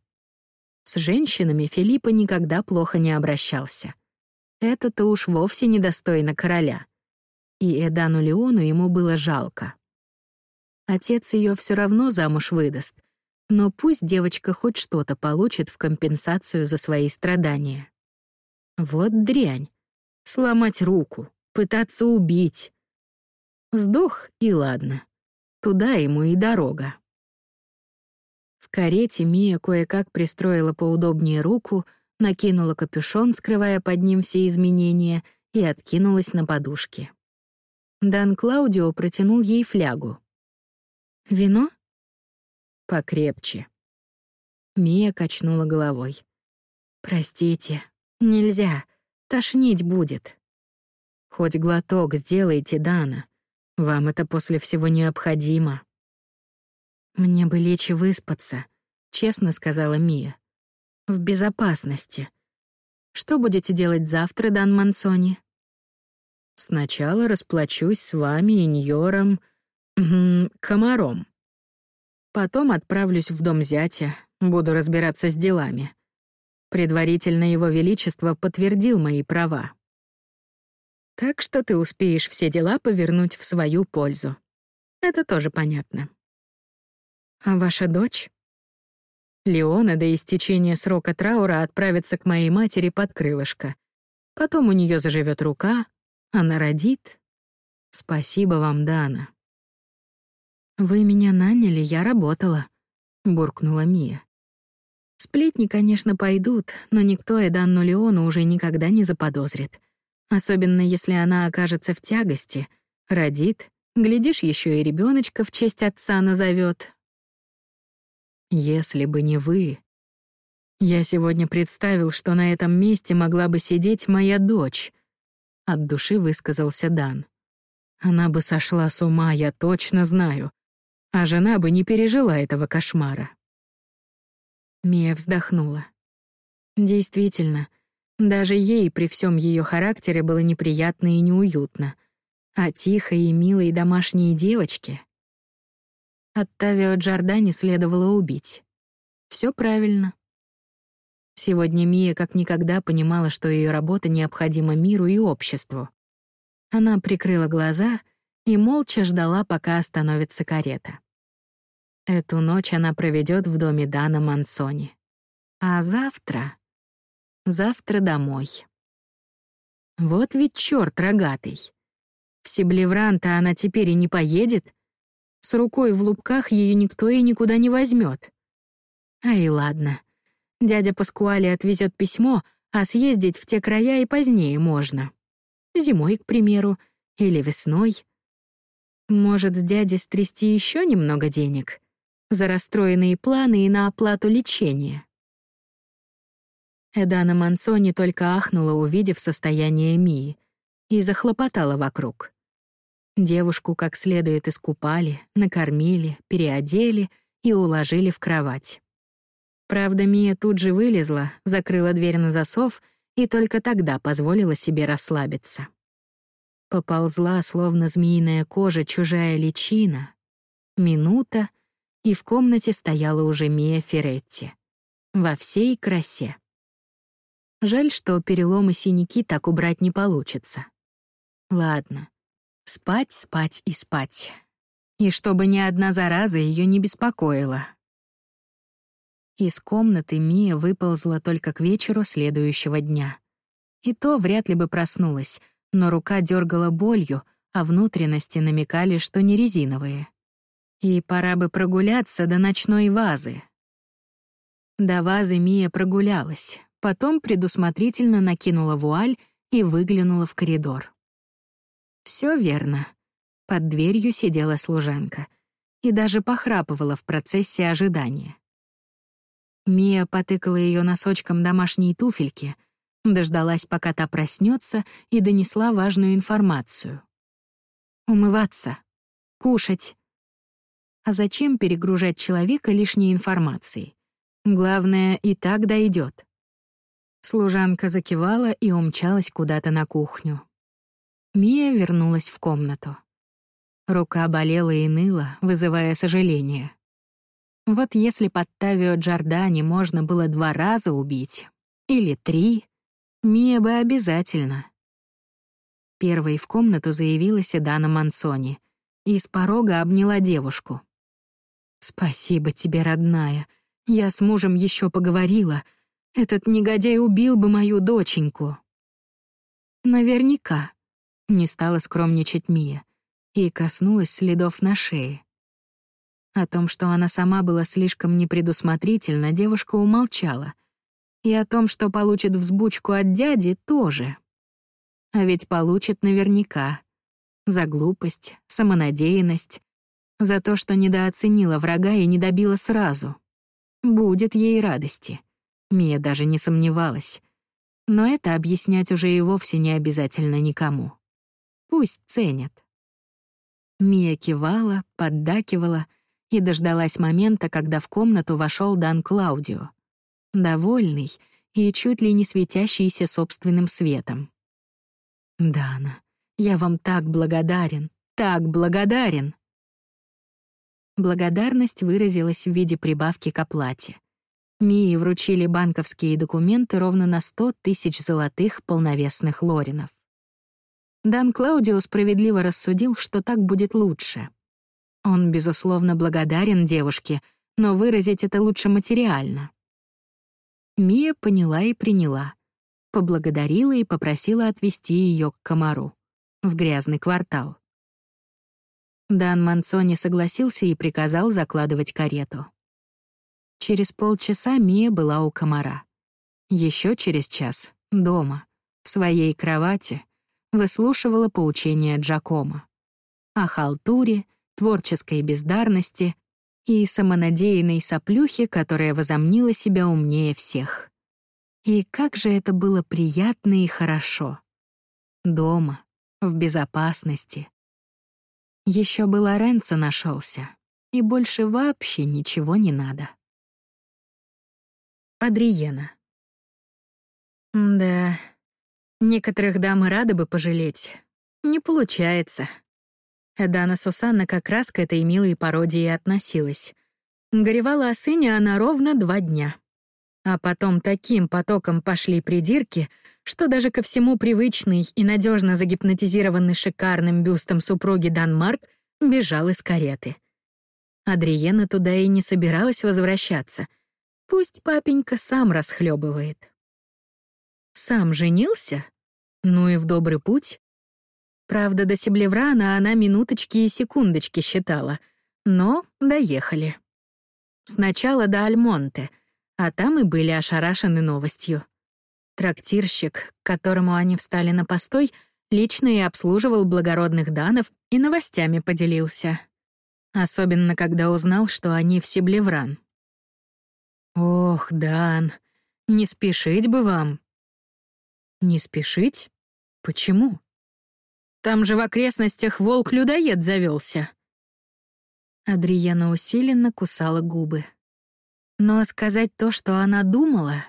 С женщинами Филиппа никогда плохо не обращался. Это-то уж вовсе недостойно короля. И Эдану Леону ему было жалко. Отец ее все равно замуж выдаст, но пусть девочка хоть что-то получит в компенсацию за свои страдания. Вот дрянь. Сломать руку, пытаться убить. Сдох, и ладно. Туда ему и дорога. В карете Мия кое-как пристроила поудобнее руку, накинула капюшон, скрывая под ним все изменения, и откинулась на подушке. Дан Клаудио протянул ей флягу. «Вино?» «Покрепче». Мия качнула головой. «Простите, нельзя, тошнить будет». «Хоть глоток сделайте, Дана. Вам это после всего необходимо. Мне бы лечь и выспаться, честно сказала Мия. В безопасности. Что будете делать завтра, Дан Мансони? Сначала расплачусь с вами и Ньором, комаром. Потом отправлюсь в дом зятя, буду разбираться с делами. Предварительно его величество подтвердил мои права. Так что ты успеешь все дела повернуть в свою пользу. Это тоже понятно. А ваша дочь? Леона до истечения срока траура отправится к моей матери под крылышко. Потом у нее заживет рука, она родит. Спасибо вам, Дана. Вы меня наняли, я работала, буркнула Мия. Сплетни, конечно, пойдут, но никто Эданну Леону уже никогда не заподозрит. Особенно если она окажется в тягости, родит, глядишь, еще и ребеночка в честь отца назовет. Если бы не вы... Я сегодня представил, что на этом месте могла бы сидеть моя дочь. От души высказался Дан. Она бы сошла с ума, я точно знаю. а жена бы не пережила этого кошмара. Мия вздохнула. Действительно, даже ей при всем ее характере было неприятно и неуютно. А тихой и милой домашней девочке Оттавио Джордани следовало убить. Все правильно. Сегодня Мия как никогда понимала, что ее работа необходима миру и обществу. Она прикрыла глаза и молча ждала, пока остановится карета. Эту ночь она проведет в доме Дана Мансони. А завтра... Завтра домой. Вот ведь черт рогатый. В Сиблевранта она теперь и не поедет. С рукой в лупках ее никто и никуда не возьмет. Ай, ладно. Дядя Паскуали отвезет письмо, а съездить в те края и позднее можно. Зимой, к примеру, или весной. Может, дяде стрясти еще немного денег? За расстроенные планы и на оплату лечения. Эдана Мансони только ахнула, увидев состояние Мии, и захлопотала вокруг. Девушку как следует искупали, накормили, переодели и уложили в кровать. Правда, Мия тут же вылезла, закрыла дверь на засов и только тогда позволила себе расслабиться. Поползла, словно змеиная кожа, чужая личина. Минута, и в комнате стояла уже Мия Феретти. Во всей красе. Жаль, что переломы синяки так убрать не получится. Ладно. Спать, спать и спать. И чтобы ни одна зараза ее не беспокоила. Из комнаты Мия выползла только к вечеру следующего дня. И то вряд ли бы проснулась, но рука дергала болью, а внутренности намекали, что не резиновые. И пора бы прогуляться до ночной вазы. До вазы Мия прогулялась, Потом предусмотрительно накинула вуаль и выглянула в коридор. Все верно. Под дверью сидела служанка и даже похрапывала в процессе ожидания. Мия потыкала ее носочком домашней туфельки, дождалась, пока та проснется, и донесла важную информацию. Умываться, кушать. А зачем перегружать человека лишней информацией? Главное, и так дойдет. Служанка закивала и умчалась куда-то на кухню. Мия вернулась в комнату. Рука болела и ныла, вызывая сожаление. Вот если под Тавио Джордани можно было два раза убить, или три, Мия бы обязательно. Первой в комнату заявилась Дана Мансони и с порога обняла девушку. «Спасибо тебе, родная. Я с мужем еще поговорила, этот негодяй убил бы мою доченьку. Наверняка. Не стала скромничать Мия и коснулась следов на шее. О том, что она сама была слишком непредусмотрительна, девушка умолчала. И о том, что получит взбучку от дяди, тоже. А ведь получит наверняка. За глупость, самонадеянность, за то, что недооценила врага и не добила сразу. Будет ей радости. Мия даже не сомневалась. Но это объяснять уже и вовсе не обязательно никому. Пусть ценят. Мия кивала, поддакивала и дождалась момента, когда в комнату вошел Дан Клаудио. Довольный и чуть ли не светящийся собственным светом. «Дана, я вам так благодарен, так благодарен!» Благодарность выразилась в виде прибавки к оплате. Мии вручили банковские документы ровно на 100 тысяч золотых полновесных лоринов. Дан Клаудио справедливо рассудил, что так будет лучше. Он, безусловно, благодарен девушке, но выразить это лучше материально. Мия поняла и приняла. Поблагодарила и попросила отвезти ее к комару. В грязный квартал. Дан Мансони согласился и приказал закладывать карету. Через полчаса Мия была у комара. Еще через час — дома, в своей кровати, выслушивала поучения Джакома. О халтуре, творческой бездарности и самонадеянной соплюхе, которая возомнила себя умнее всех. И как же это было приятно и хорошо. Дома, в безопасности. Еще бы Лоренцо нашелся. и больше вообще ничего не надо. Адриена. Да, некоторых дам и рады бы пожалеть. Не получается. Эдана Сусанна как раз к этой милой пародии относилась. Горевала о сыне она ровно два дня. А потом таким потоком пошли придирки, что даже ко всему привычный и надежно загипнотизированный шикарным бюстом супруги Данмарк бежал из кареты. Адриена туда и не собиралась возвращаться. Пусть папенька сам расхлебывает. Сам женился? Ну и в добрый путь. Правда, до Себлеврана она минуточки и секундочки считала, но доехали. Сначала до Альмонте, а там и были ошарашены новостью. Трактирщик, к которому они встали на постой, лично и обслуживал благородных данов и новостями поделился. Особенно, когда узнал, что они в Себлевран. «Ох, Дан, не спешить бы вам». «Не спешить? Почему?» «Там же в окрестностях волк-людоед завелся. Адриена усиленно кусала губы. Но сказать то, что она думала,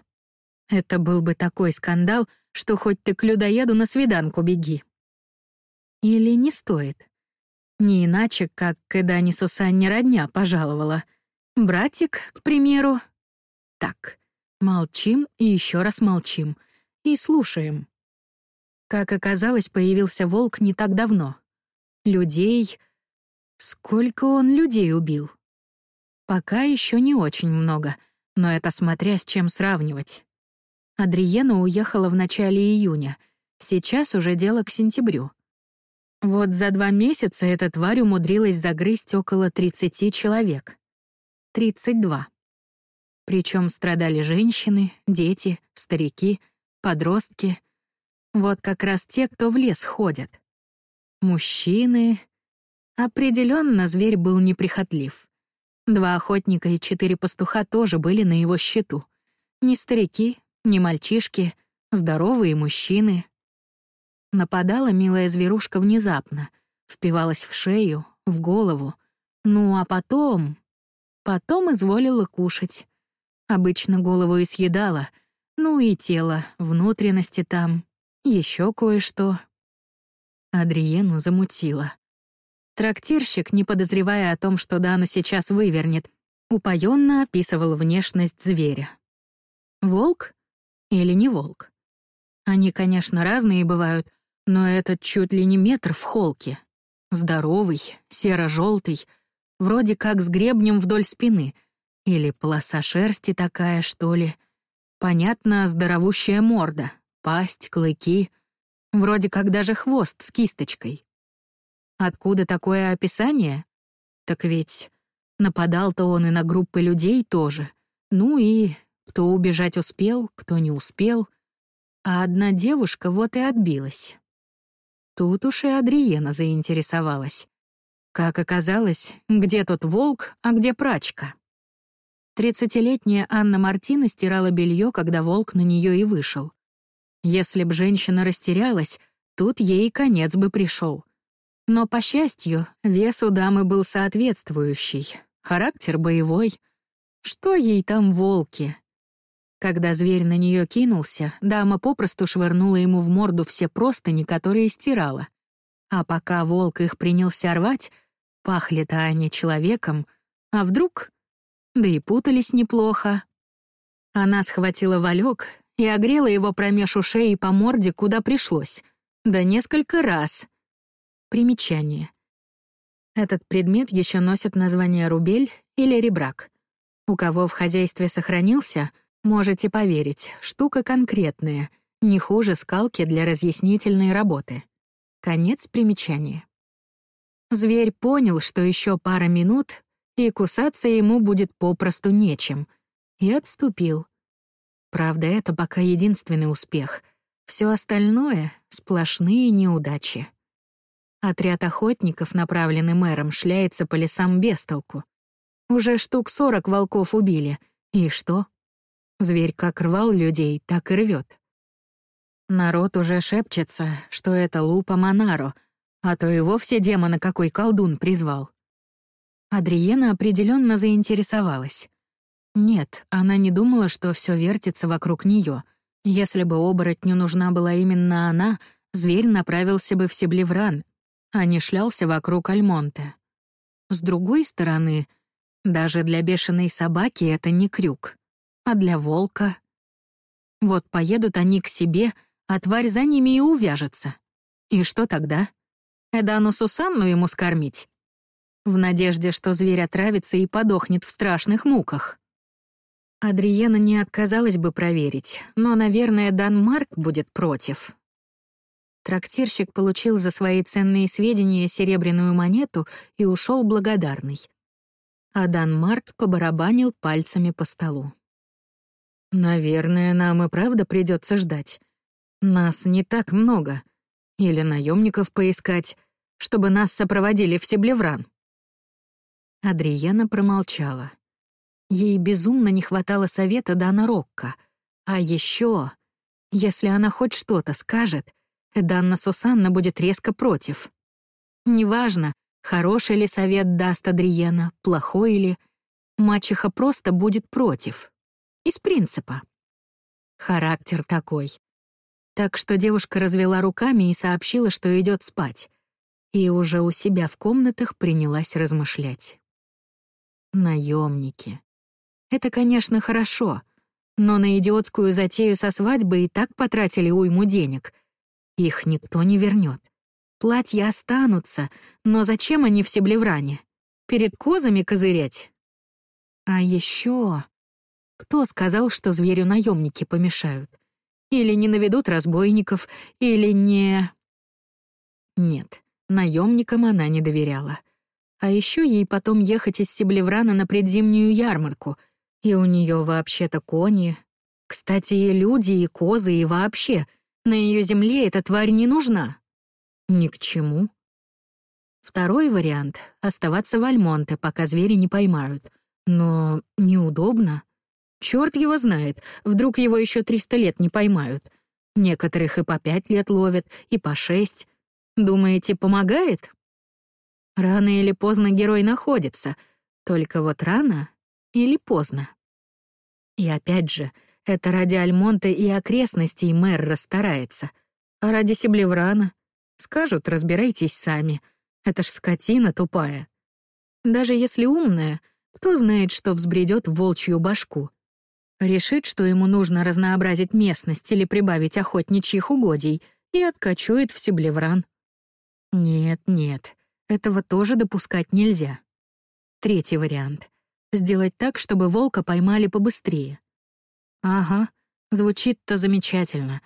это был бы такой скандал, что хоть ты к людоеду на свиданку беги. Или не стоит. Не иначе, как когда не Сусанне родня пожаловала. Братик, к примеру. Так, молчим и еще раз молчим. И слушаем. Как оказалось, появился волк не так давно. Людей Сколько он людей убил? Пока еще не очень много, но это смотря с чем сравнивать. Адриена уехала в начале июня, сейчас уже дело к сентябрю. Вот за два месяца эта тварь умудрилась загрызть около 30 человек. 32. Причем страдали женщины, дети, старики, подростки. Вот как раз те, кто в лес ходят. Мужчины, Определенно зверь был неприхотлив. Два охотника и четыре пастуха тоже были на его счету. Ни старики, ни мальчишки, здоровые мужчины. Нападала милая зверушка внезапно, впивалась в шею, в голову. Ну а потом... Потом изволила кушать. Обычно голову и съедала, ну и тело, внутренности там, еще кое-что. Адриену замутила. Трактирщик, не подозревая о том, что Дану сейчас вывернет, упоенно описывал внешность зверя. Волк или не волк? Они, конечно, разные бывают, но этот чуть ли не метр в холке. Здоровый, серо желтый вроде как с гребнем вдоль спины. Или полоса шерсти такая, что ли. Понятно, здоровущая морда, пасть, клыки. Вроде как даже хвост с кисточкой. Откуда такое описание? Так ведь нападал-то он и на группы людей тоже. Ну и кто убежать успел, кто не успел. А одна девушка вот и отбилась. Тут уж и Адриена заинтересовалась. Как оказалось, где тот волк, а где прачка? Тридцатилетняя Анна Мартина стирала белье, когда волк на нее и вышел. Если б женщина растерялась, тут ей конец бы пришел. Но, по счастью, вес у дамы был соответствующий, характер боевой. Что ей там волки? Когда зверь на нее кинулся, дама попросту швырнула ему в морду все простыни, которые стирала. А пока волк их принялся рвать, пахли-то они человеком, а вдруг... Да и путались неплохо. Она схватила валек и огрела его промеж ушей по морде, куда пришлось. Да несколько раз — Примечание. Этот предмет еще носит название рубель или ребрак. У кого в хозяйстве сохранился, можете поверить, штука конкретная, не хуже скалки для разъяснительной работы. Конец примечания. Зверь понял, что еще пара минут, и кусаться ему будет попросту нечем, и отступил. Правда, это пока единственный успех. Все остальное — сплошные неудачи. Отряд охотников, направленный мэром, шляется по лесам без толку. Уже штук сорок волков убили. И что? Зверь как рвал людей, так и рвет. Народ уже шепчется, что это Лупа Монаро, а то и вовсе демона какой колдун призвал. Адриена определенно заинтересовалась. Нет, она не думала, что все вертится вокруг нее. Если бы оборотню нужна была именно она, зверь направился бы в Себлевран, а не шлялся вокруг Альмонте. С другой стороны, даже для бешеной собаки это не крюк, а для волка. Вот поедут они к себе, а тварь за ними и увяжется. И что тогда? Эдану Сусанну ему скормить? В надежде, что зверь отравится и подохнет в страшных муках. Адриена не отказалась бы проверить, но, наверное, Дан Марк будет против. Трактирщик получил за свои ценные сведения серебряную монету и ушел благодарный. А Дан Марк побарабанил пальцами по столу. «Наверное, нам и правда придется ждать. Нас не так много. Или наемников поискать, чтобы нас сопроводили в Себлевран». Адриена промолчала. Ей безумно не хватало совета Дана Рокко. А еще, если она хоть что-то скажет, Данна Сусанна будет резко против. Неважно, хороший ли совет даст Адриена, плохой ли, мачеха просто будет против. Из принципа. Характер такой. Так что девушка развела руками и сообщила, что идет спать. И уже у себя в комнатах принялась размышлять. Наемники. Это, конечно, хорошо, но на идиотскую затею со свадьбой и так потратили уйму денег. Их никто не вернет. Платья останутся, но зачем они в Себлевране? Перед козами козырять? А еще Кто сказал, что зверю наемники помешают? Или не наведут разбойников, или не... Нет, наемникам она не доверяла. А еще ей потом ехать из Себлеврана на предзимнюю ярмарку — и у нее вообще-то кони. Кстати, и люди, и козы, и вообще. На ее земле эта тварь не нужна. Ни к чему. Второй вариант — оставаться в Альмонте, пока звери не поймают. Но неудобно. Черт его знает, вдруг его еще триста лет не поймают. Некоторых и по пять лет ловят, и по шесть. Думаете, помогает? Рано или поздно герой находится. Только вот рано или поздно. И опять же, это ради Альмонта и окрестностей мэр расстарается. А ради Себлеврана? Скажут, разбирайтесь сами. Это ж скотина тупая. Даже если умная, кто знает, что взбредет в волчью башку. Решит, что ему нужно разнообразить местность или прибавить охотничьих угодий, и откачует в Себлевран. Нет, нет, этого тоже допускать нельзя. Третий вариант. Сделать так, чтобы волка поймали побыстрее. Ага, звучит-то замечательно.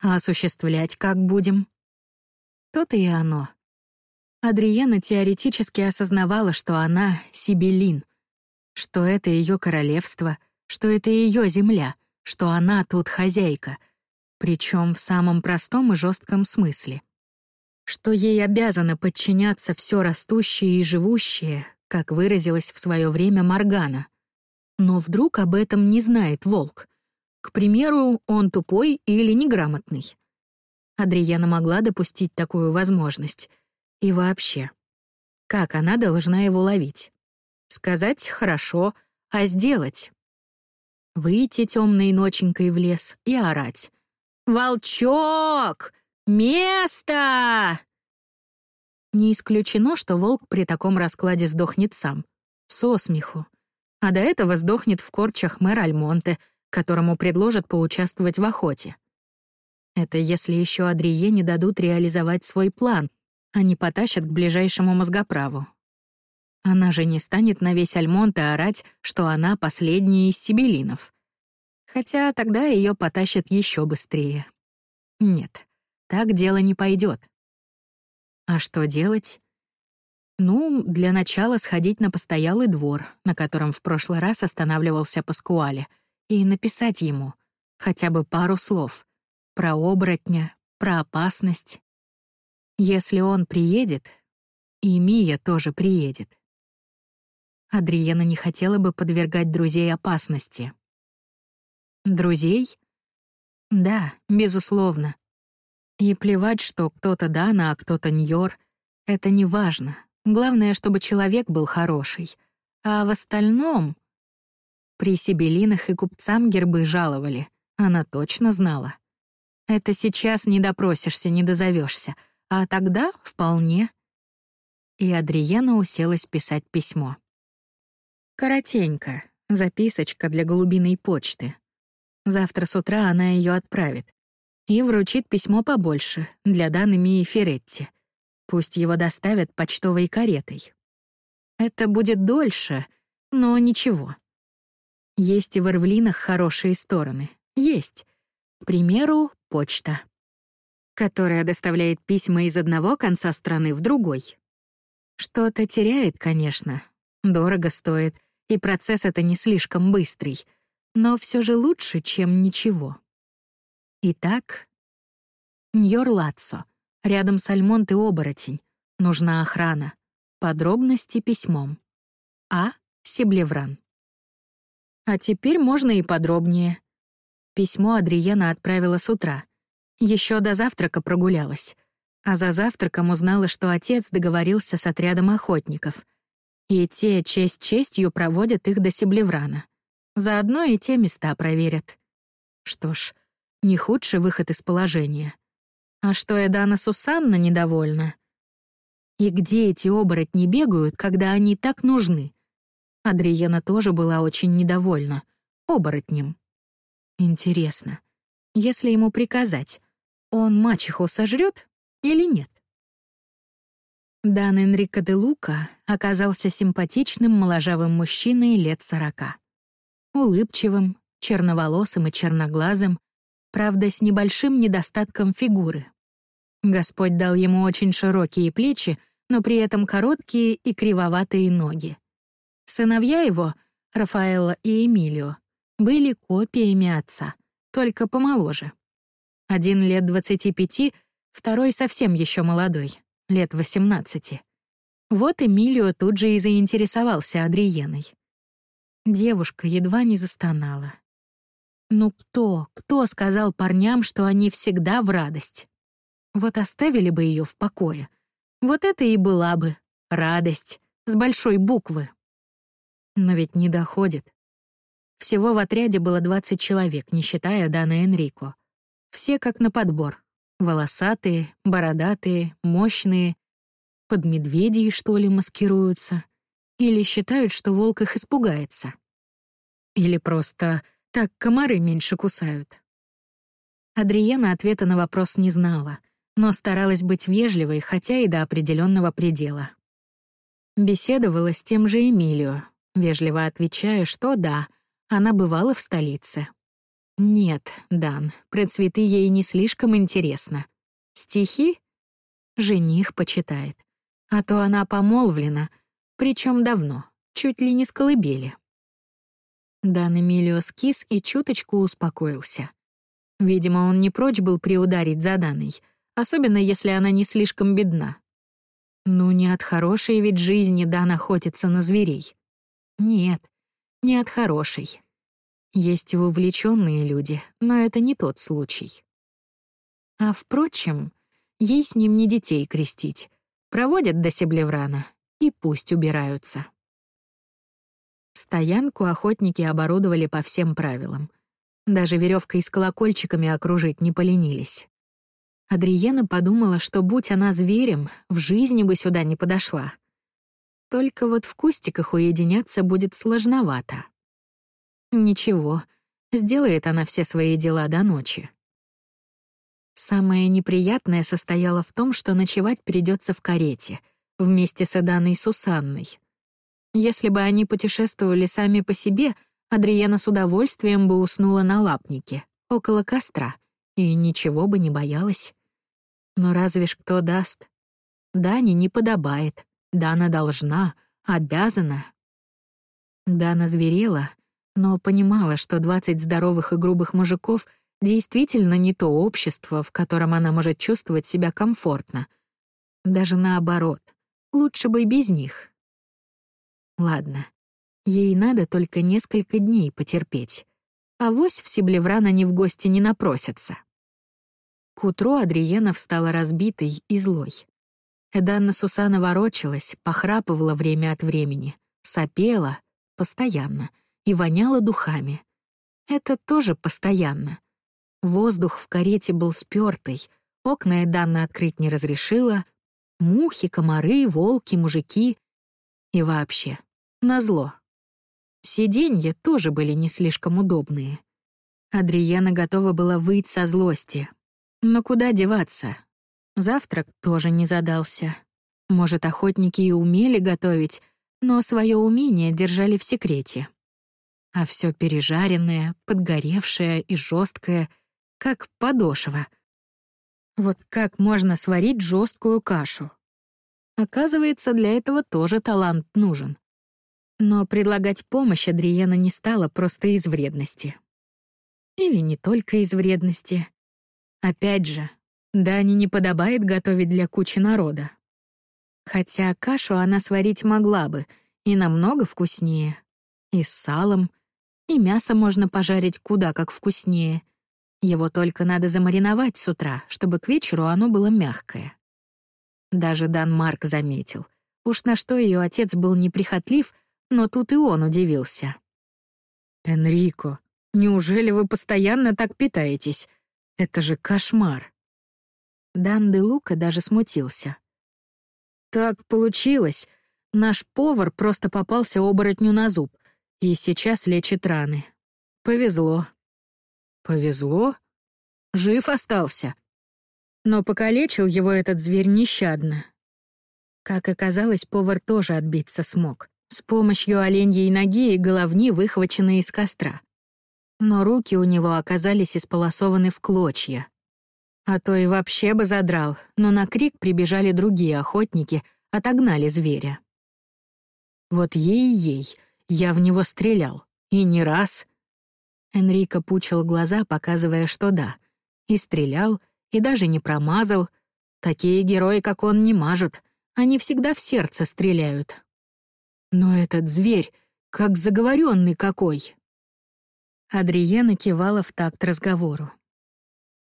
А осуществлять как будем? То-то и оно. Адриена теоретически осознавала, что она — Сибелин, что это ее королевство, что это ее земля, что она тут хозяйка, причем в самом простом и жестком смысле. Что ей обязано подчиняться все растущее и живущее, как выразилась в свое время Маргана. Но вдруг об этом не знает волк. К примеру, он тупой или неграмотный. Адриена могла допустить такую возможность. И вообще, как она должна его ловить? Сказать «хорошо», а сделать? Выйти темной ноченькой в лес и орать. «Волчок! Место!» Не исключено, что волк при таком раскладе сдохнет сам. Со смеху. А до этого сдохнет в корчах мэр Альмонте, которому предложат поучаствовать в охоте. Это если еще Адрие не дадут реализовать свой план, а не потащат к ближайшему мозгоправу. Она же не станет на весь Альмонте орать, что она последняя из сибелинов. Хотя тогда ее потащат еще быстрее. Нет, так дело не пойдет. А что делать? Ну, для начала сходить на постоялый двор, на котором в прошлый раз останавливался Паскуале, и написать ему хотя бы пару слов про оборотня, про опасность. Если он приедет, и Мия тоже приедет. Адриена не хотела бы подвергать друзей опасности. Друзей? Да, безусловно. И плевать, что кто-то Дана, а кто-то Ньор — это не важно. Главное, чтобы человек был хороший. А в остальном... При Сибелинах и купцам гербы жаловали. Она точно знала. Это сейчас не допросишься, не дозовешься, а тогда вполне. И Адриена уселась писать письмо. Коротенько, записочка для голубиной почты. Завтра с утра она ее отправит. И вручит письмо побольше, для Даны Мии Феретти. Пусть его доставят почтовой каретой. Это будет дольше, но ничего. Есть и в Ирвлинах хорошие стороны. Есть. К примеру, почта, которая доставляет письма из одного конца страны в другой. Что-то теряет, конечно. Дорого стоит, и процесс это не слишком быстрый, но все же лучше, чем ничего. Итак, Ньор-Лацо. Рядом с Альмонт и оборотень. Нужна охрана. Подробности письмом. А. Сиблевран. А теперь можно и подробнее. Письмо Адриена отправила с утра. Еще до завтрака прогулялась. А за завтраком узнала, что отец договорился с отрядом охотников. И те честь честью проводят их до Сиблеврана. Заодно и те места проверят. Что ж, не худший выход из положения. А что Эдана Сусанна недовольна? И где эти оборотни бегают, когда они так нужны? Адриена тоже была очень недовольна. Оборотнем. Интересно, если ему приказать, он мачеху сожрет или нет? Дан Энрико де Лука оказался симпатичным моложавым мужчиной лет сорока. Улыбчивым, черноволосым и черноглазым, правда, с небольшим недостатком фигуры. Господь дал ему очень широкие плечи, но при этом короткие и кривоватые ноги. Сыновья его, Рафаэлла и Эмилио, были копиями отца, только помоложе. Один лет 25, второй совсем еще молодой, лет 18. Вот Эмилио тут же и заинтересовался Адриеной. Девушка едва не застонала. Ну кто, кто сказал парням, что они всегда в радость? Вот оставили бы ее в покое. Вот это и была бы радость с большой буквы. Но ведь не доходит. Всего в отряде было 20 человек, не считая Дана Энрико. Все как на подбор. Волосатые, бородатые, мощные. Под медведей, что ли, маскируются. Или считают, что волк их испугается. Или просто так комары меньше кусают. Адриена ответа на вопрос не знала, но старалась быть вежливой, хотя и до определенного предела. Беседовала с тем же Эмилио, вежливо отвечая, что да — она бывала в столице. Нет, Дан, про цветы ей не слишком интересно. Стихи? Жених почитает. А то она помолвлена, причем давно, чуть ли не с колыбели. Дан Эмилио скис и чуточку успокоился. Видимо, он не прочь был приударить за Даной, особенно если она не слишком бедна. Ну, не от хорошей ведь жизни Дан охотится на зверей. Нет, не от хорошей. Есть и увлеченные люди, но это не тот случай. А впрочем, ей с ним не детей крестить. Проводят до Себлеврана и пусть убираются. Стоянку охотники оборудовали по всем правилам. Даже веревкой с колокольчиками окружить не поленились. Адриена подумала, что будь она зверем, в жизни бы сюда не подошла. Только вот в кустиках уединяться будет сложновато. Ничего, сделает она все свои дела до ночи. Самое неприятное состояло в том, что ночевать придется в карете, вместе с Эданой Сусанной. Если бы они путешествовали сами по себе, Адриена с удовольствием бы уснула на лапнике, около костра, и ничего бы не боялась. Но разве ж кто даст? Дане не подобает. Дана должна, обязана. Дана зверела, но понимала, что 20 здоровых и грубых мужиков действительно не то общество, в котором она может чувствовать себя комфортно. Даже наоборот, лучше бы и без них. Ладно, ей надо только несколько дней потерпеть. А вось в Сиблевран они в гости не напросятся. К утру Адриена встала разбитой и злой. Эданна Сусана ворочалась, похрапывала время от времени, сопела постоянно и воняла духами. Это тоже постоянно. Воздух в карете был спёртый, окна Эданна открыть не разрешила, мухи, комары, волки, мужики и вообще, назло. Сиденья тоже были не слишком удобные. Адриена готова была выйти со злости. Но куда деваться? Завтрак тоже не задался. Может, охотники и умели готовить, но свое умение держали в секрете. А все пережаренное, подгоревшее и жесткое, как подошва. Вот как можно сварить жесткую кашу? Оказывается, для этого тоже талант нужен. Но предлагать помощь Адриена не стала просто из вредности. Или не только из вредности. Опять же, Дане не подобает готовить для кучи народа. Хотя кашу она сварить могла бы, и намного вкуснее. И с салом, и мясо можно пожарить куда как вкуснее. Его только надо замариновать с утра, чтобы к вечеру оно было мягкое. Даже Дан Марк заметил. Уж на что ее отец был неприхотлив, но тут и он удивился. «Энрико, неужели вы постоянно так питаетесь? Это же кошмар!» Дан де Лука даже смутился. «Так получилось. Наш повар просто попался оборотню на зуб и сейчас лечит раны. Повезло». «Повезло? Жив остался?» Но покалечил его этот зверь нещадно. Как оказалось, повар тоже отбиться смог, с помощью оленьей ноги и головни, выхваченной из костра. Но руки у него оказались исполосованы в клочья. А то и вообще бы задрал, но на крик прибежали другие охотники, отогнали зверя. Вот ей-ей, я в него стрелял. И не раз. Энрико пучил глаза, показывая, что да. И стрелял, и даже не промазал. Такие герои, как он, не мажут. Они всегда в сердце стреляют. Но этот зверь, как заговоренный какой. Адриена кивала в такт разговору.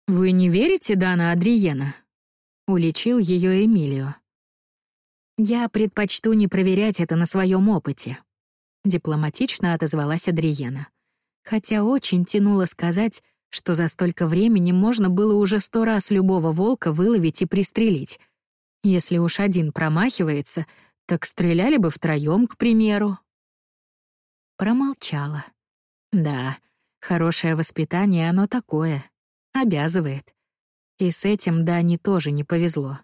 «Вы не верите, Дана Адриена?» — уличил ее Эмилио. «Я предпочту не проверять это на своем опыте», — дипломатично отозвалась Адриена. Хотя очень тянуло сказать, что за столько времени можно было уже сто раз любого волка выловить и пристрелить. Если уж один промахивается, так стреляли бы втроем, к примеру. Промолчала. Да, хорошее воспитание оно такое. Обязывает. И с этим Дани тоже не повезло.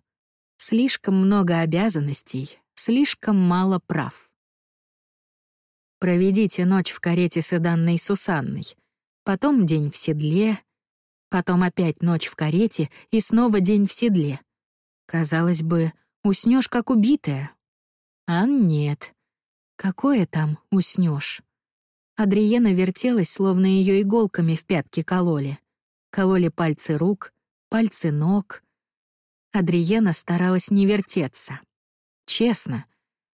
Слишком много обязанностей, слишком мало прав. Проведите ночь в карете с Иданной Сусанной, потом день в седле, потом опять ночь в карете и снова день в седле. Казалось бы, уснешь как убитая. А нет. Какое там уснешь? Адриена вертелась, словно ее иголками в пятки кололи. Кололи пальцы рук, пальцы ног. Адриена старалась не вертеться. Честно.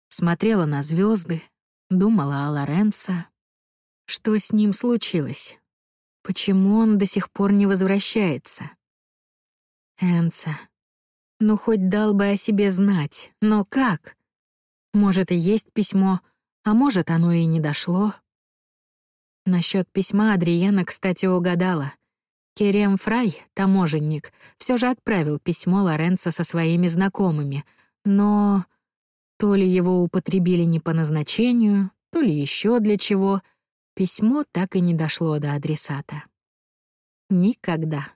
Смотрела на звезды, думала о Лоренцо. Что с ним случилось? Почему он до сих пор не возвращается? Энца. Ну, хоть дал бы о себе знать, но как? Может, и есть письмо, а может, оно и не дошло. Насчет письма Адриена, кстати, угадала. Керем Фрай, таможенник, все же отправил письмо Лоренцо со своими знакомыми, но то ли его употребили не по назначению, то ли еще для чего, письмо так и не дошло до адресата. Никогда.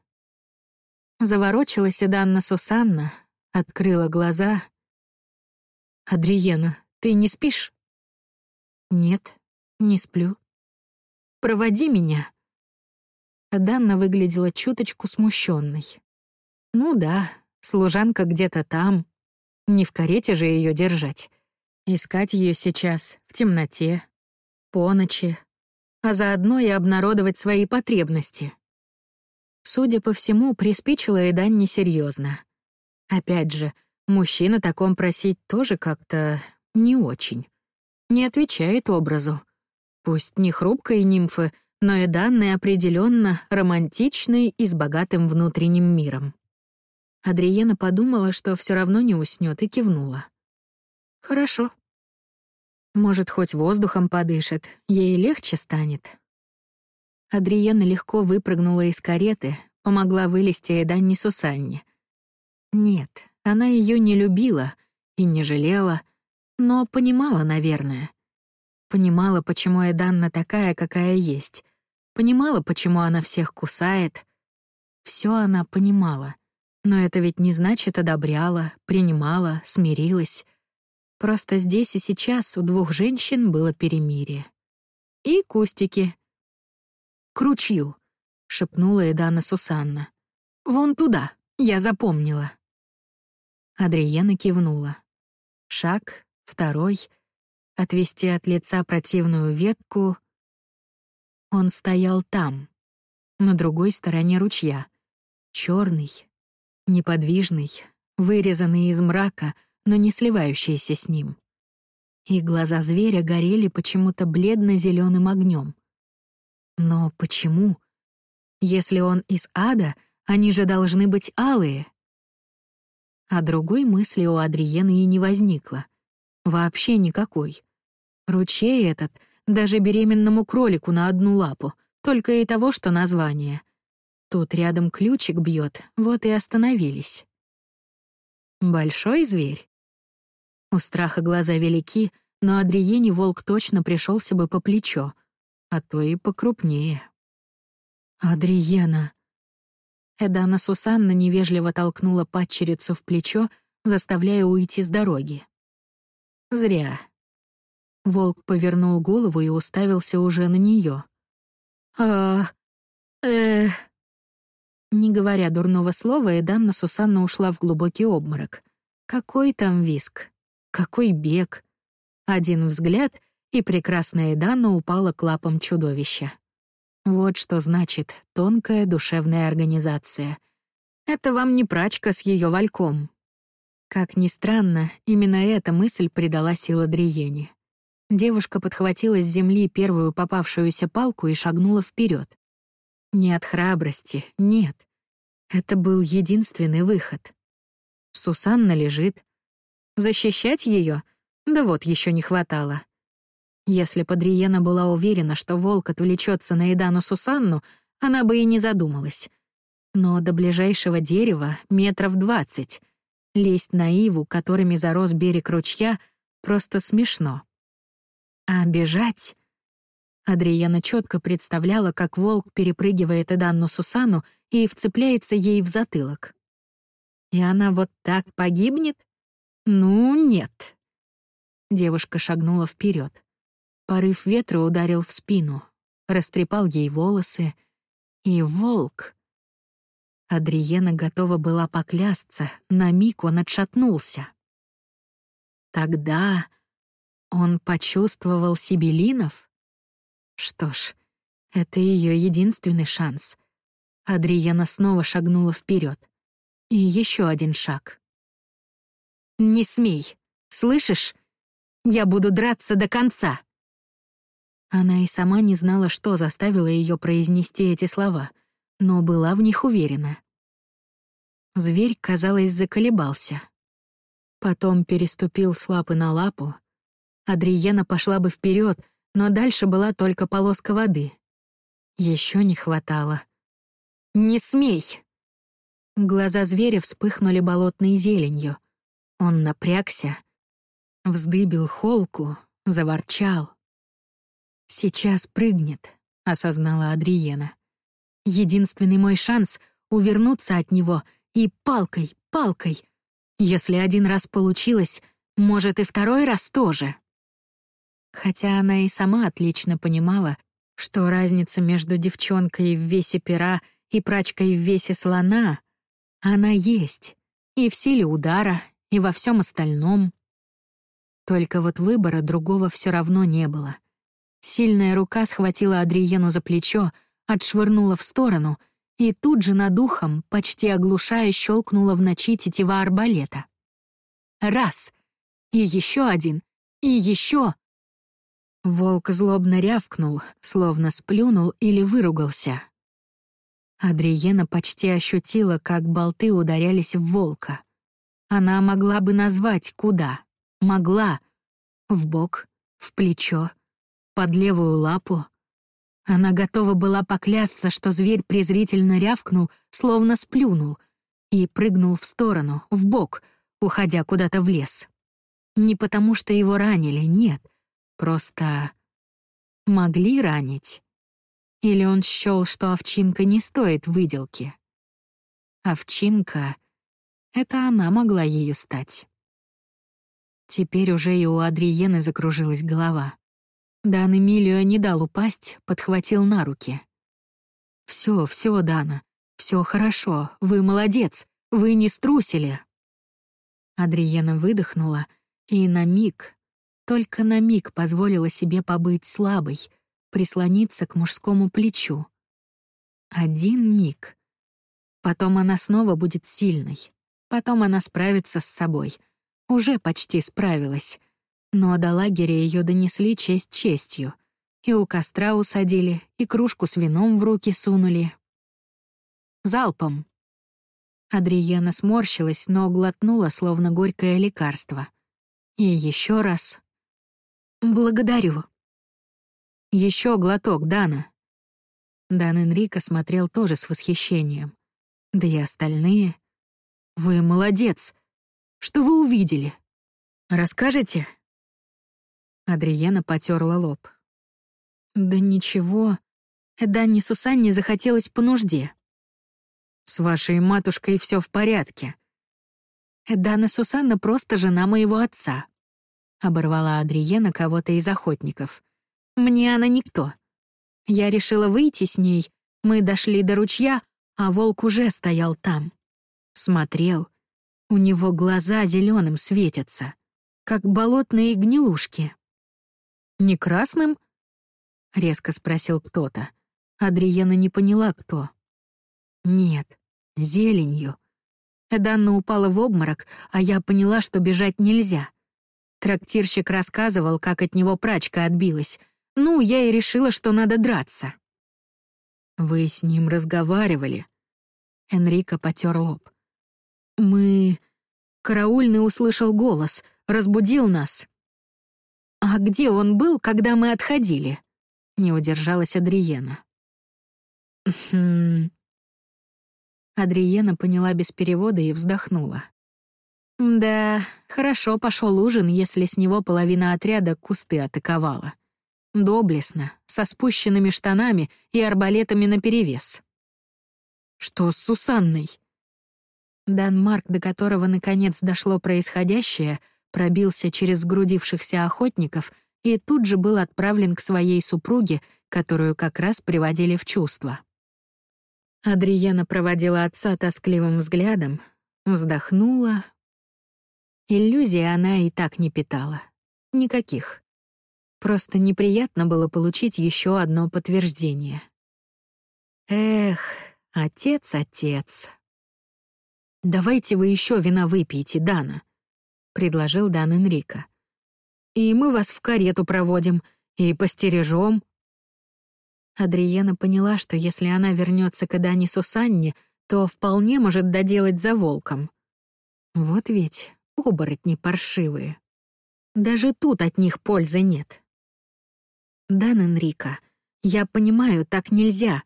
Заворочилась и Данна Сусанна, открыла глаза. «Адриена, ты не спишь?» «Нет, не сплю». «Проводи меня», Данна выглядела чуточку смущенной. Ну да, служанка где-то там. Не в карете же ее держать. Искать ее сейчас, в темноте, по ночи, а заодно и обнародовать свои потребности. Судя по всему, приспичило и Дань несерьезно. Опять же, мужчина таком просить тоже как-то не очень. Не отвечает образу. Пусть не хрупкой нимфы, но и данные определенно романтичный и с богатым внутренним миром. Адриена подумала, что все равно не уснет, и кивнула. «Хорошо. Может, хоть воздухом подышит, ей легче станет». Адриена легко выпрыгнула из кареты, помогла вылезти Эданне Сусанне. Нет, она ее не любила и не жалела, но понимала, наверное. Понимала, почему Эданна такая, какая есть. Понимала, почему она всех кусает. Все она понимала. Но это ведь не значит одобряла, принимала, смирилась. Просто здесь и сейчас у двух женщин было перемирие. И кустики. «К ручью», — шепнула Эдана Сусанна. «Вон туда, я запомнила». Адриена кивнула. Шаг, второй, отвести от лица противную ветку. Он стоял там, на другой стороне ручья, черный, неподвижный, вырезанный из мрака, но не сливающийся с ним. И глаза зверя горели почему-то бледно-зеленым огнем. Но почему? Если он из ада, они же должны быть алые. А другой мысли у Адриены и не возникло. Вообще никакой. Ручей этот даже беременному кролику на одну лапу, только и того, что название. Тут рядом ключик бьет, вот и остановились. Большой зверь? У страха глаза велики, но Адриене волк точно пришелся бы по плечо, а то и покрупнее. «Адриена!» Эдана Сусанна невежливо толкнула падчерицу в плечо, заставляя уйти с дороги. Зря. Волк повернул голову и уставился уже на нее. «А... э...» Не говоря дурного слова, Эданна Сусанна ушла в глубокий обморок. Какой там виск? Какой бег? Один взгляд, и прекрасная Эданна упала к лапам чудовища. Вот что значит тонкая душевная организация. Это вам не прачка с ее вальком. Как ни странно, именно эта мысль придала силы Адриене. Девушка подхватила с земли первую попавшуюся палку и шагнула вперед. Не от храбрости, нет. Это был единственный выход. Сусанна лежит. Защищать ее? Да вот еще не хватало. Если Падриена была уверена, что волк отвлечется на Эдану Сусанну, она бы и не задумалась. Но до ближайшего дерева метров двадцать. Лезть на иву, которыми зарос берег ручья, просто смешно. А бежать... Адриена четко представляла, как волк перепрыгивает Эданну Сусану и вцепляется ей в затылок. И она вот так погибнет? Ну, нет. Девушка шагнула вперед. Порыв ветра ударил в спину, растрепал ей волосы. И волк... Адриена готова была поклясться, на миг он отшатнулся. Тогда он почувствовал Сибелинов? Что ж, это ее единственный шанс. Адриена снова шагнула вперед. И еще один шаг. «Не смей! Слышишь? Я буду драться до конца!» Она и сама не знала, что заставило ее произнести эти слова, но была в них уверена. Зверь, казалось, заколебался. Потом переступил с лапы на лапу, Адриена пошла бы вперед, но дальше была только полоска воды. Еще не хватало. «Не смей!» Глаза зверя вспыхнули болотной зеленью. Он напрягся, вздыбил холку, заворчал. «Сейчас прыгнет», — осознала Адриена. «Единственный мой шанс — увернуться от него и палкой, палкой. Если один раз получилось, может, и второй раз тоже» хотя она и сама отлично понимала, что разница между девчонкой в весе пера и прачкой в весе слона, она есть, и в силе удара, и во всем остальном. Только вот выбора другого все равно не было. Сильная рука схватила Адриену за плечо, отшвырнула в сторону и тут же над ухом, почти оглушая, щелкнула в ночи тетива арбалета. Раз. И еще один. И еще. Волк злобно рявкнул, словно сплюнул или выругался. Адриена почти ощутила, как болты ударялись в волка. Она могла бы назвать, куда. Могла. В бок, в плечо, под левую лапу. Она готова была поклясться, что зверь презрительно рявкнул, словно сплюнул, и прыгнул в сторону, в бок, уходя куда-то в лес. Не потому, что его ранили, нет. Просто могли ранить. Или он счёл, что овчинка не стоит выделки. Овчинка — это она могла ею стать. Теперь уже и у Адриены закружилась голова. Дан Эмилио не дал упасть, подхватил на руки. «Всё, всё, Дана, всё хорошо, вы молодец, вы не струсили». Адриена выдохнула и на миг, только на миг позволила себе побыть слабой, прислониться к мужскому плечу. Один миг. Потом она снова будет сильной. Потом она справится с собой. Уже почти справилась. Но до лагеря ее донесли честь честью. И у костра усадили, и кружку с вином в руки сунули. Залпом. Адриена сморщилась, но глотнула, словно горькое лекарство. И еще раз. «Благодарю», еще глоток, Дана». Дан Энрико смотрел тоже с восхищением. Да и остальные. «Вы молодец. Что вы увидели? Расскажете?» Адриена потерла лоб. «Да ничего. Данне Сусанне захотелось по нужде. С вашей матушкой все в порядке. Дана Сусанна просто жена моего отца», — оборвала Адриена кого-то из охотников. Мне она никто. Я решила выйти с ней. Мы дошли до ручья, а волк уже стоял там. Смотрел. У него глаза зеленым светятся, как болотные гнилушки. «Не красным?» — резко спросил кто-то. Адриена не поняла, кто. «Нет, зеленью». Данна упала в обморок, а я поняла, что бежать нельзя. Трактирщик рассказывал, как от него прачка отбилась — ну, я и решила, что надо драться. Вы с ним разговаривали? Энрико потер лоб. Мы... Караульный услышал голос, разбудил нас. А где он был, когда мы отходили? Не удержалась Адриена. Хм... Адриена поняла без перевода и вздохнула. Да, хорошо пошел ужин, если с него половина отряда кусты атаковала. Доблестно, со спущенными штанами и арбалетами наперевес. Что с Сусанной? Дан Марк, до которого наконец дошло происходящее, пробился через сгрудившихся охотников и тут же был отправлен к своей супруге, которую как раз приводили в чувство. Адриена проводила отца тоскливым взглядом, вздохнула. Иллюзии она и так не питала. Никаких. Просто неприятно было получить еще одно подтверждение. Эх, отец, отец. «Давайте вы еще вина выпьете, Дана», — предложил Дан Энрико. «И мы вас в карету проводим, и постережем». Адриена поняла, что если она вернется к Адане Сусанне, то вполне может доделать за волком. Вот ведь оборотни паршивые. Даже тут от них пользы нет. «Дан Энрико, я понимаю, так нельзя.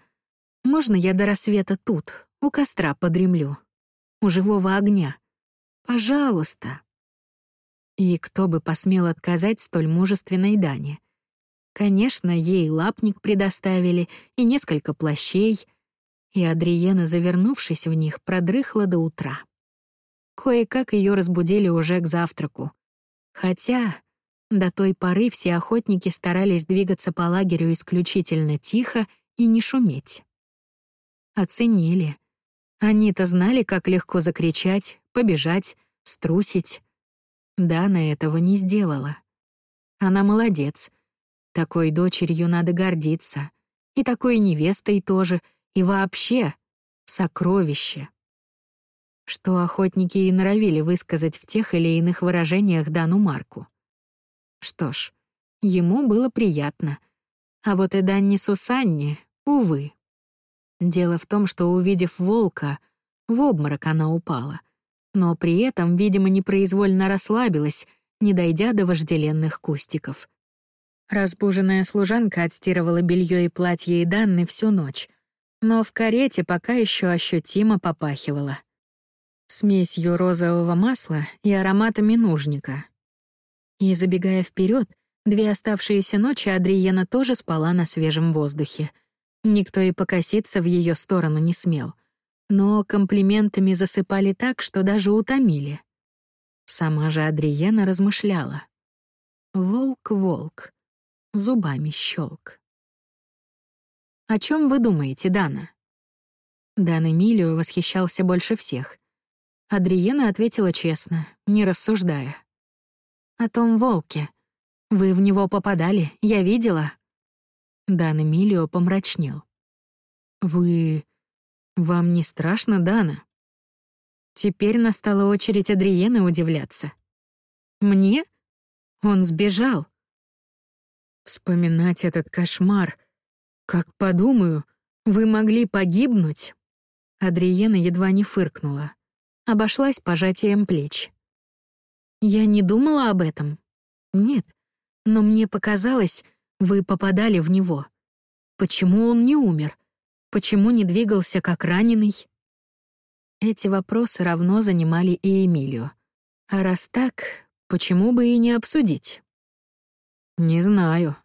Можно я до рассвета тут, у костра подремлю? У живого огня? Пожалуйста». И кто бы посмел отказать столь мужественной Дане? Конечно, ей лапник предоставили и несколько плащей, и Адриена, завернувшись в них, продрыхла до утра. Кое-как ее разбудили уже к завтраку. Хотя до той поры все охотники старались двигаться по лагерю исключительно тихо и не шуметь. Оценили. Они-то знали, как легко закричать, побежать, струсить. Дана этого не сделала. Она молодец. Такой дочерью надо гордиться. И такой невестой тоже. И вообще сокровище. Что охотники и норовили высказать в тех или иных выражениях Дану Марку. Что ж, ему было приятно. А вот и Данни Сусанне, увы. Дело в том, что, увидев волка, в обморок она упала, но при этом, видимо, непроизвольно расслабилась, не дойдя до вожделенных кустиков. Разбуженная служанка отстирывала белье и платье и данные всю ночь, но в карете пока еще ощутимо попахивала. Смесью розового масла и ароматами нужника. И забегая вперед, две оставшиеся ночи Адриена тоже спала на свежем воздухе. Никто и покоситься в ее сторону не смел. Но комплиментами засыпали так, что даже утомили. Сама же Адриена размышляла. «Волк, волк, зубами щелк. «О чем вы думаете, Дана?» Дан Эмилио восхищался больше всех. Адриена ответила честно, не рассуждая. «О том волке. Вы в него попадали, я видела». Дан Эмилио помрачнел. «Вы... вам не страшно, Дана?» Теперь настала очередь Адриены удивляться. «Мне? Он сбежал. Вспоминать этот кошмар. Как подумаю, вы могли погибнуть. Адриена едва не фыркнула. Обошлась пожатием плеч. Я не думала об этом. Нет. Но мне показалось, вы попадали в него. Почему он не умер? Почему не двигался как раненый? Эти вопросы равно занимали и Эмилию. А раз так, почему бы и не обсудить? Не знаю.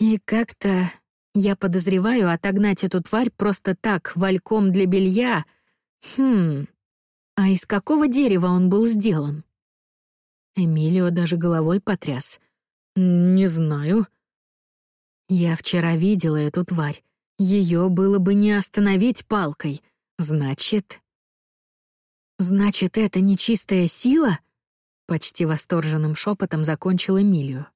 И как-то я подозреваю отогнать эту тварь просто так, вальком для белья. Хм. А из какого дерева он был сделан? Эмилио даже головой потряс. Не знаю. Я вчера видела эту тварь. Ее было бы не остановить палкой. Значит... Значит, это нечистая сила? Почти восторженным шепотом закончил Эмилию.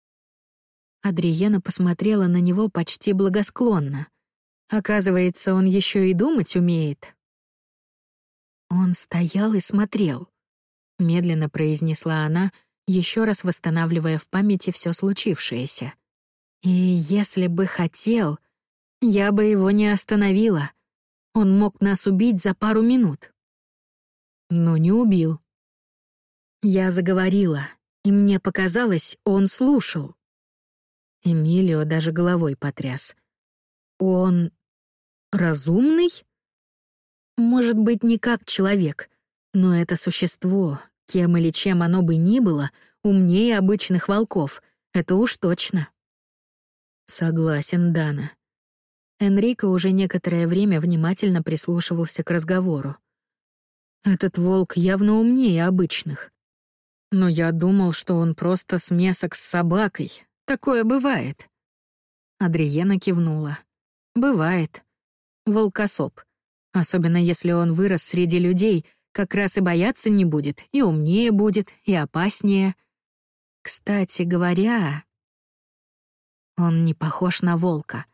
Адриена посмотрела на него почти благосклонно. Оказывается, он еще и думать умеет. Он стоял и смотрел, медленно произнесла она, еще раз восстанавливая в памяти все случившееся. И если бы хотел, я бы его не остановила. Он мог нас убить за пару минут. Но не убил. Я заговорила, и мне показалось, он слушал. Эмилио даже головой потряс. Он разумный? Может быть, не как человек, но это существо, кем или чем оно бы ни было, умнее обычных волков, это уж точно. Согласен, Дана. Энрико уже некоторое время внимательно прислушивался к разговору. Этот волк явно умнее обычных. Но я думал, что он просто смесок с собакой, Такое бывает. Адриена кивнула. Бывает. Волкособ. Особенно если он вырос среди людей, как раз и бояться не будет, и умнее будет, и опаснее. Кстати говоря, он не похож на волка.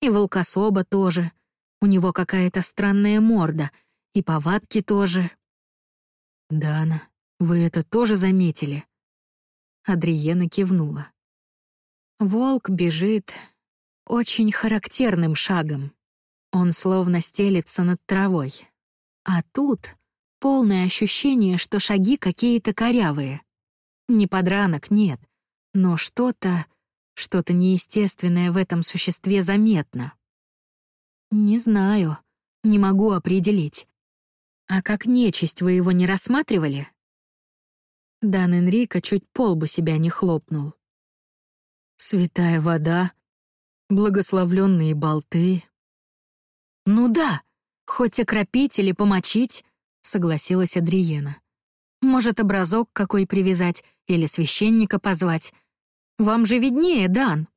И волкособа тоже. У него какая-то странная морда, и повадки тоже. «Дана, вы это тоже заметили?» Адриена кивнула. Волк бежит очень характерным шагом. Он словно стелется над травой. А тут полное ощущение, что шаги какие-то корявые. Не подранок, нет, но что-то, что-то неестественное в этом существе заметно. Не знаю, не могу определить. А как нечисть вы его не рассматривали? Дан Энрико чуть полбу себя не хлопнул. Святая вода, благословленные болты. Ну да, хоть окропить или помочить, согласилась Адриена. Может, образок какой привязать или священника позвать. Вам же виднее, Дан.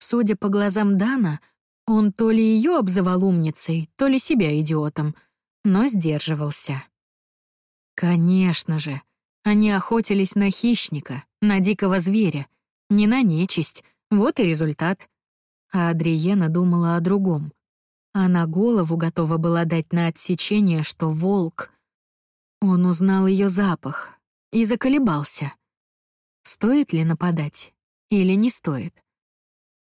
Судя по глазам Дана, он то ли ее обзывал умницей, то ли себя идиотом, но сдерживался. Конечно же, они охотились на хищника, на дикого зверя, не на нечисть, вот и результат. А Адриена думала о другом. Она голову готова была дать на отсечение, что волк. Он узнал ее запах и заколебался. Стоит ли нападать или не стоит?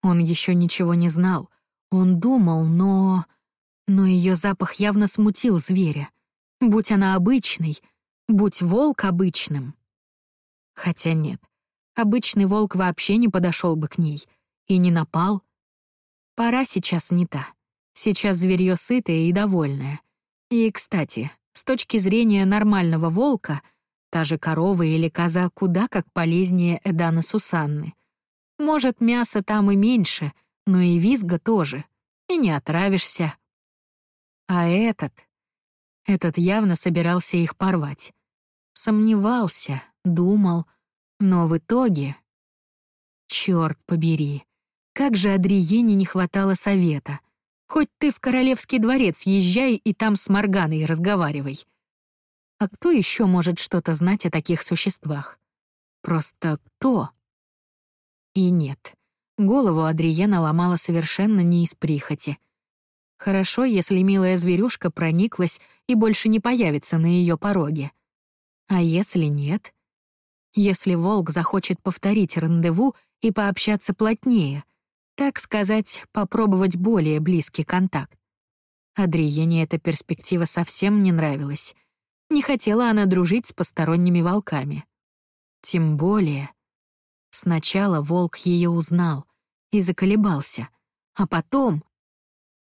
Он еще ничего не знал. Он думал, но... но ее запах явно смутил зверя. Будь она обычной, будь волк обычным. Хотя нет, обычный волк вообще не подошел бы к ней и не напал. Пора сейчас не та. Сейчас зверье сытое и довольное. И, кстати, с точки зрения нормального волка, та же корова или коза куда как полезнее Эдана Сусанны. Может, мясо там и меньше, но и визга тоже. И не отравишься. А этот... Этот явно собирался их порвать. Сомневался, думал, но в итоге... Чёрт побери, как же Адриене не хватало совета. Хоть ты в королевский дворец езжай и там с Морганой разговаривай. А кто еще может что-то знать о таких существах? Просто кто? И нет. Голову Адриена ломала совершенно не из прихоти. Хорошо, если милая зверюшка прониклась и больше не появится на ее пороге. А если нет? Если волк захочет повторить рандеву и пообщаться плотнее, так сказать, попробовать более близкий контакт. Адриене эта перспектива совсем не нравилась. Не хотела она дружить с посторонними волками. Тем более... Сначала волк ее узнал и заколебался, а потом...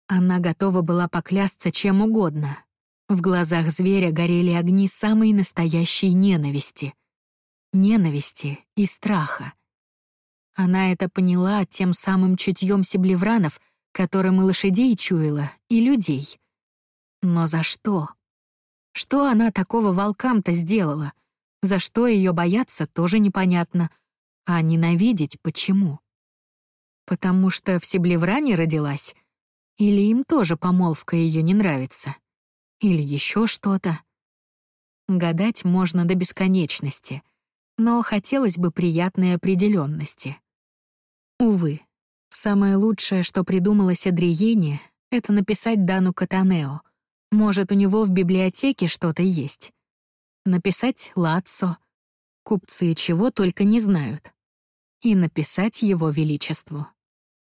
Она готова была поклясться чем угодно. В глазах зверя горели огни самой настоящей ненависти. Ненависти и страха. Она это поняла тем самым чутьем сиблевранов, которым и лошадей чуяла, и людей. Но за что? Что она такого волкам-то сделала? За что ее бояться, тоже непонятно. А ненавидеть почему? Потому что в Сиблевране родилась? Или им тоже помолвка ее не нравится? Или еще что-то? Гадать можно до бесконечности, но хотелось бы приятной определенности. Увы, самое лучшее, что придумалось Адриене, это написать Дану Катанео. Может, у него в библиотеке что-то есть. Написать Лацо. Купцы чего только не знают. И написать его величеству.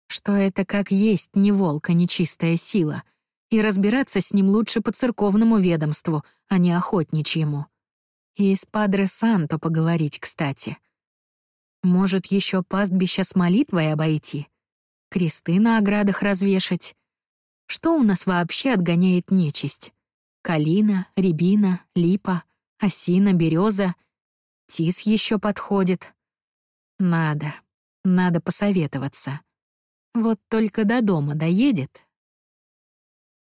Что это как есть не волк, а нечистая сила. И разбираться с ним лучше по церковному ведомству, а не охотничьему. И с Падре Санто поговорить, кстати — может, еще пастбища с молитвой обойти? Кресты на оградах развешать? Что у нас вообще отгоняет нечисть? Калина, рябина, липа, осина, береза. Тис еще подходит. Надо, надо посоветоваться. Вот только до дома доедет,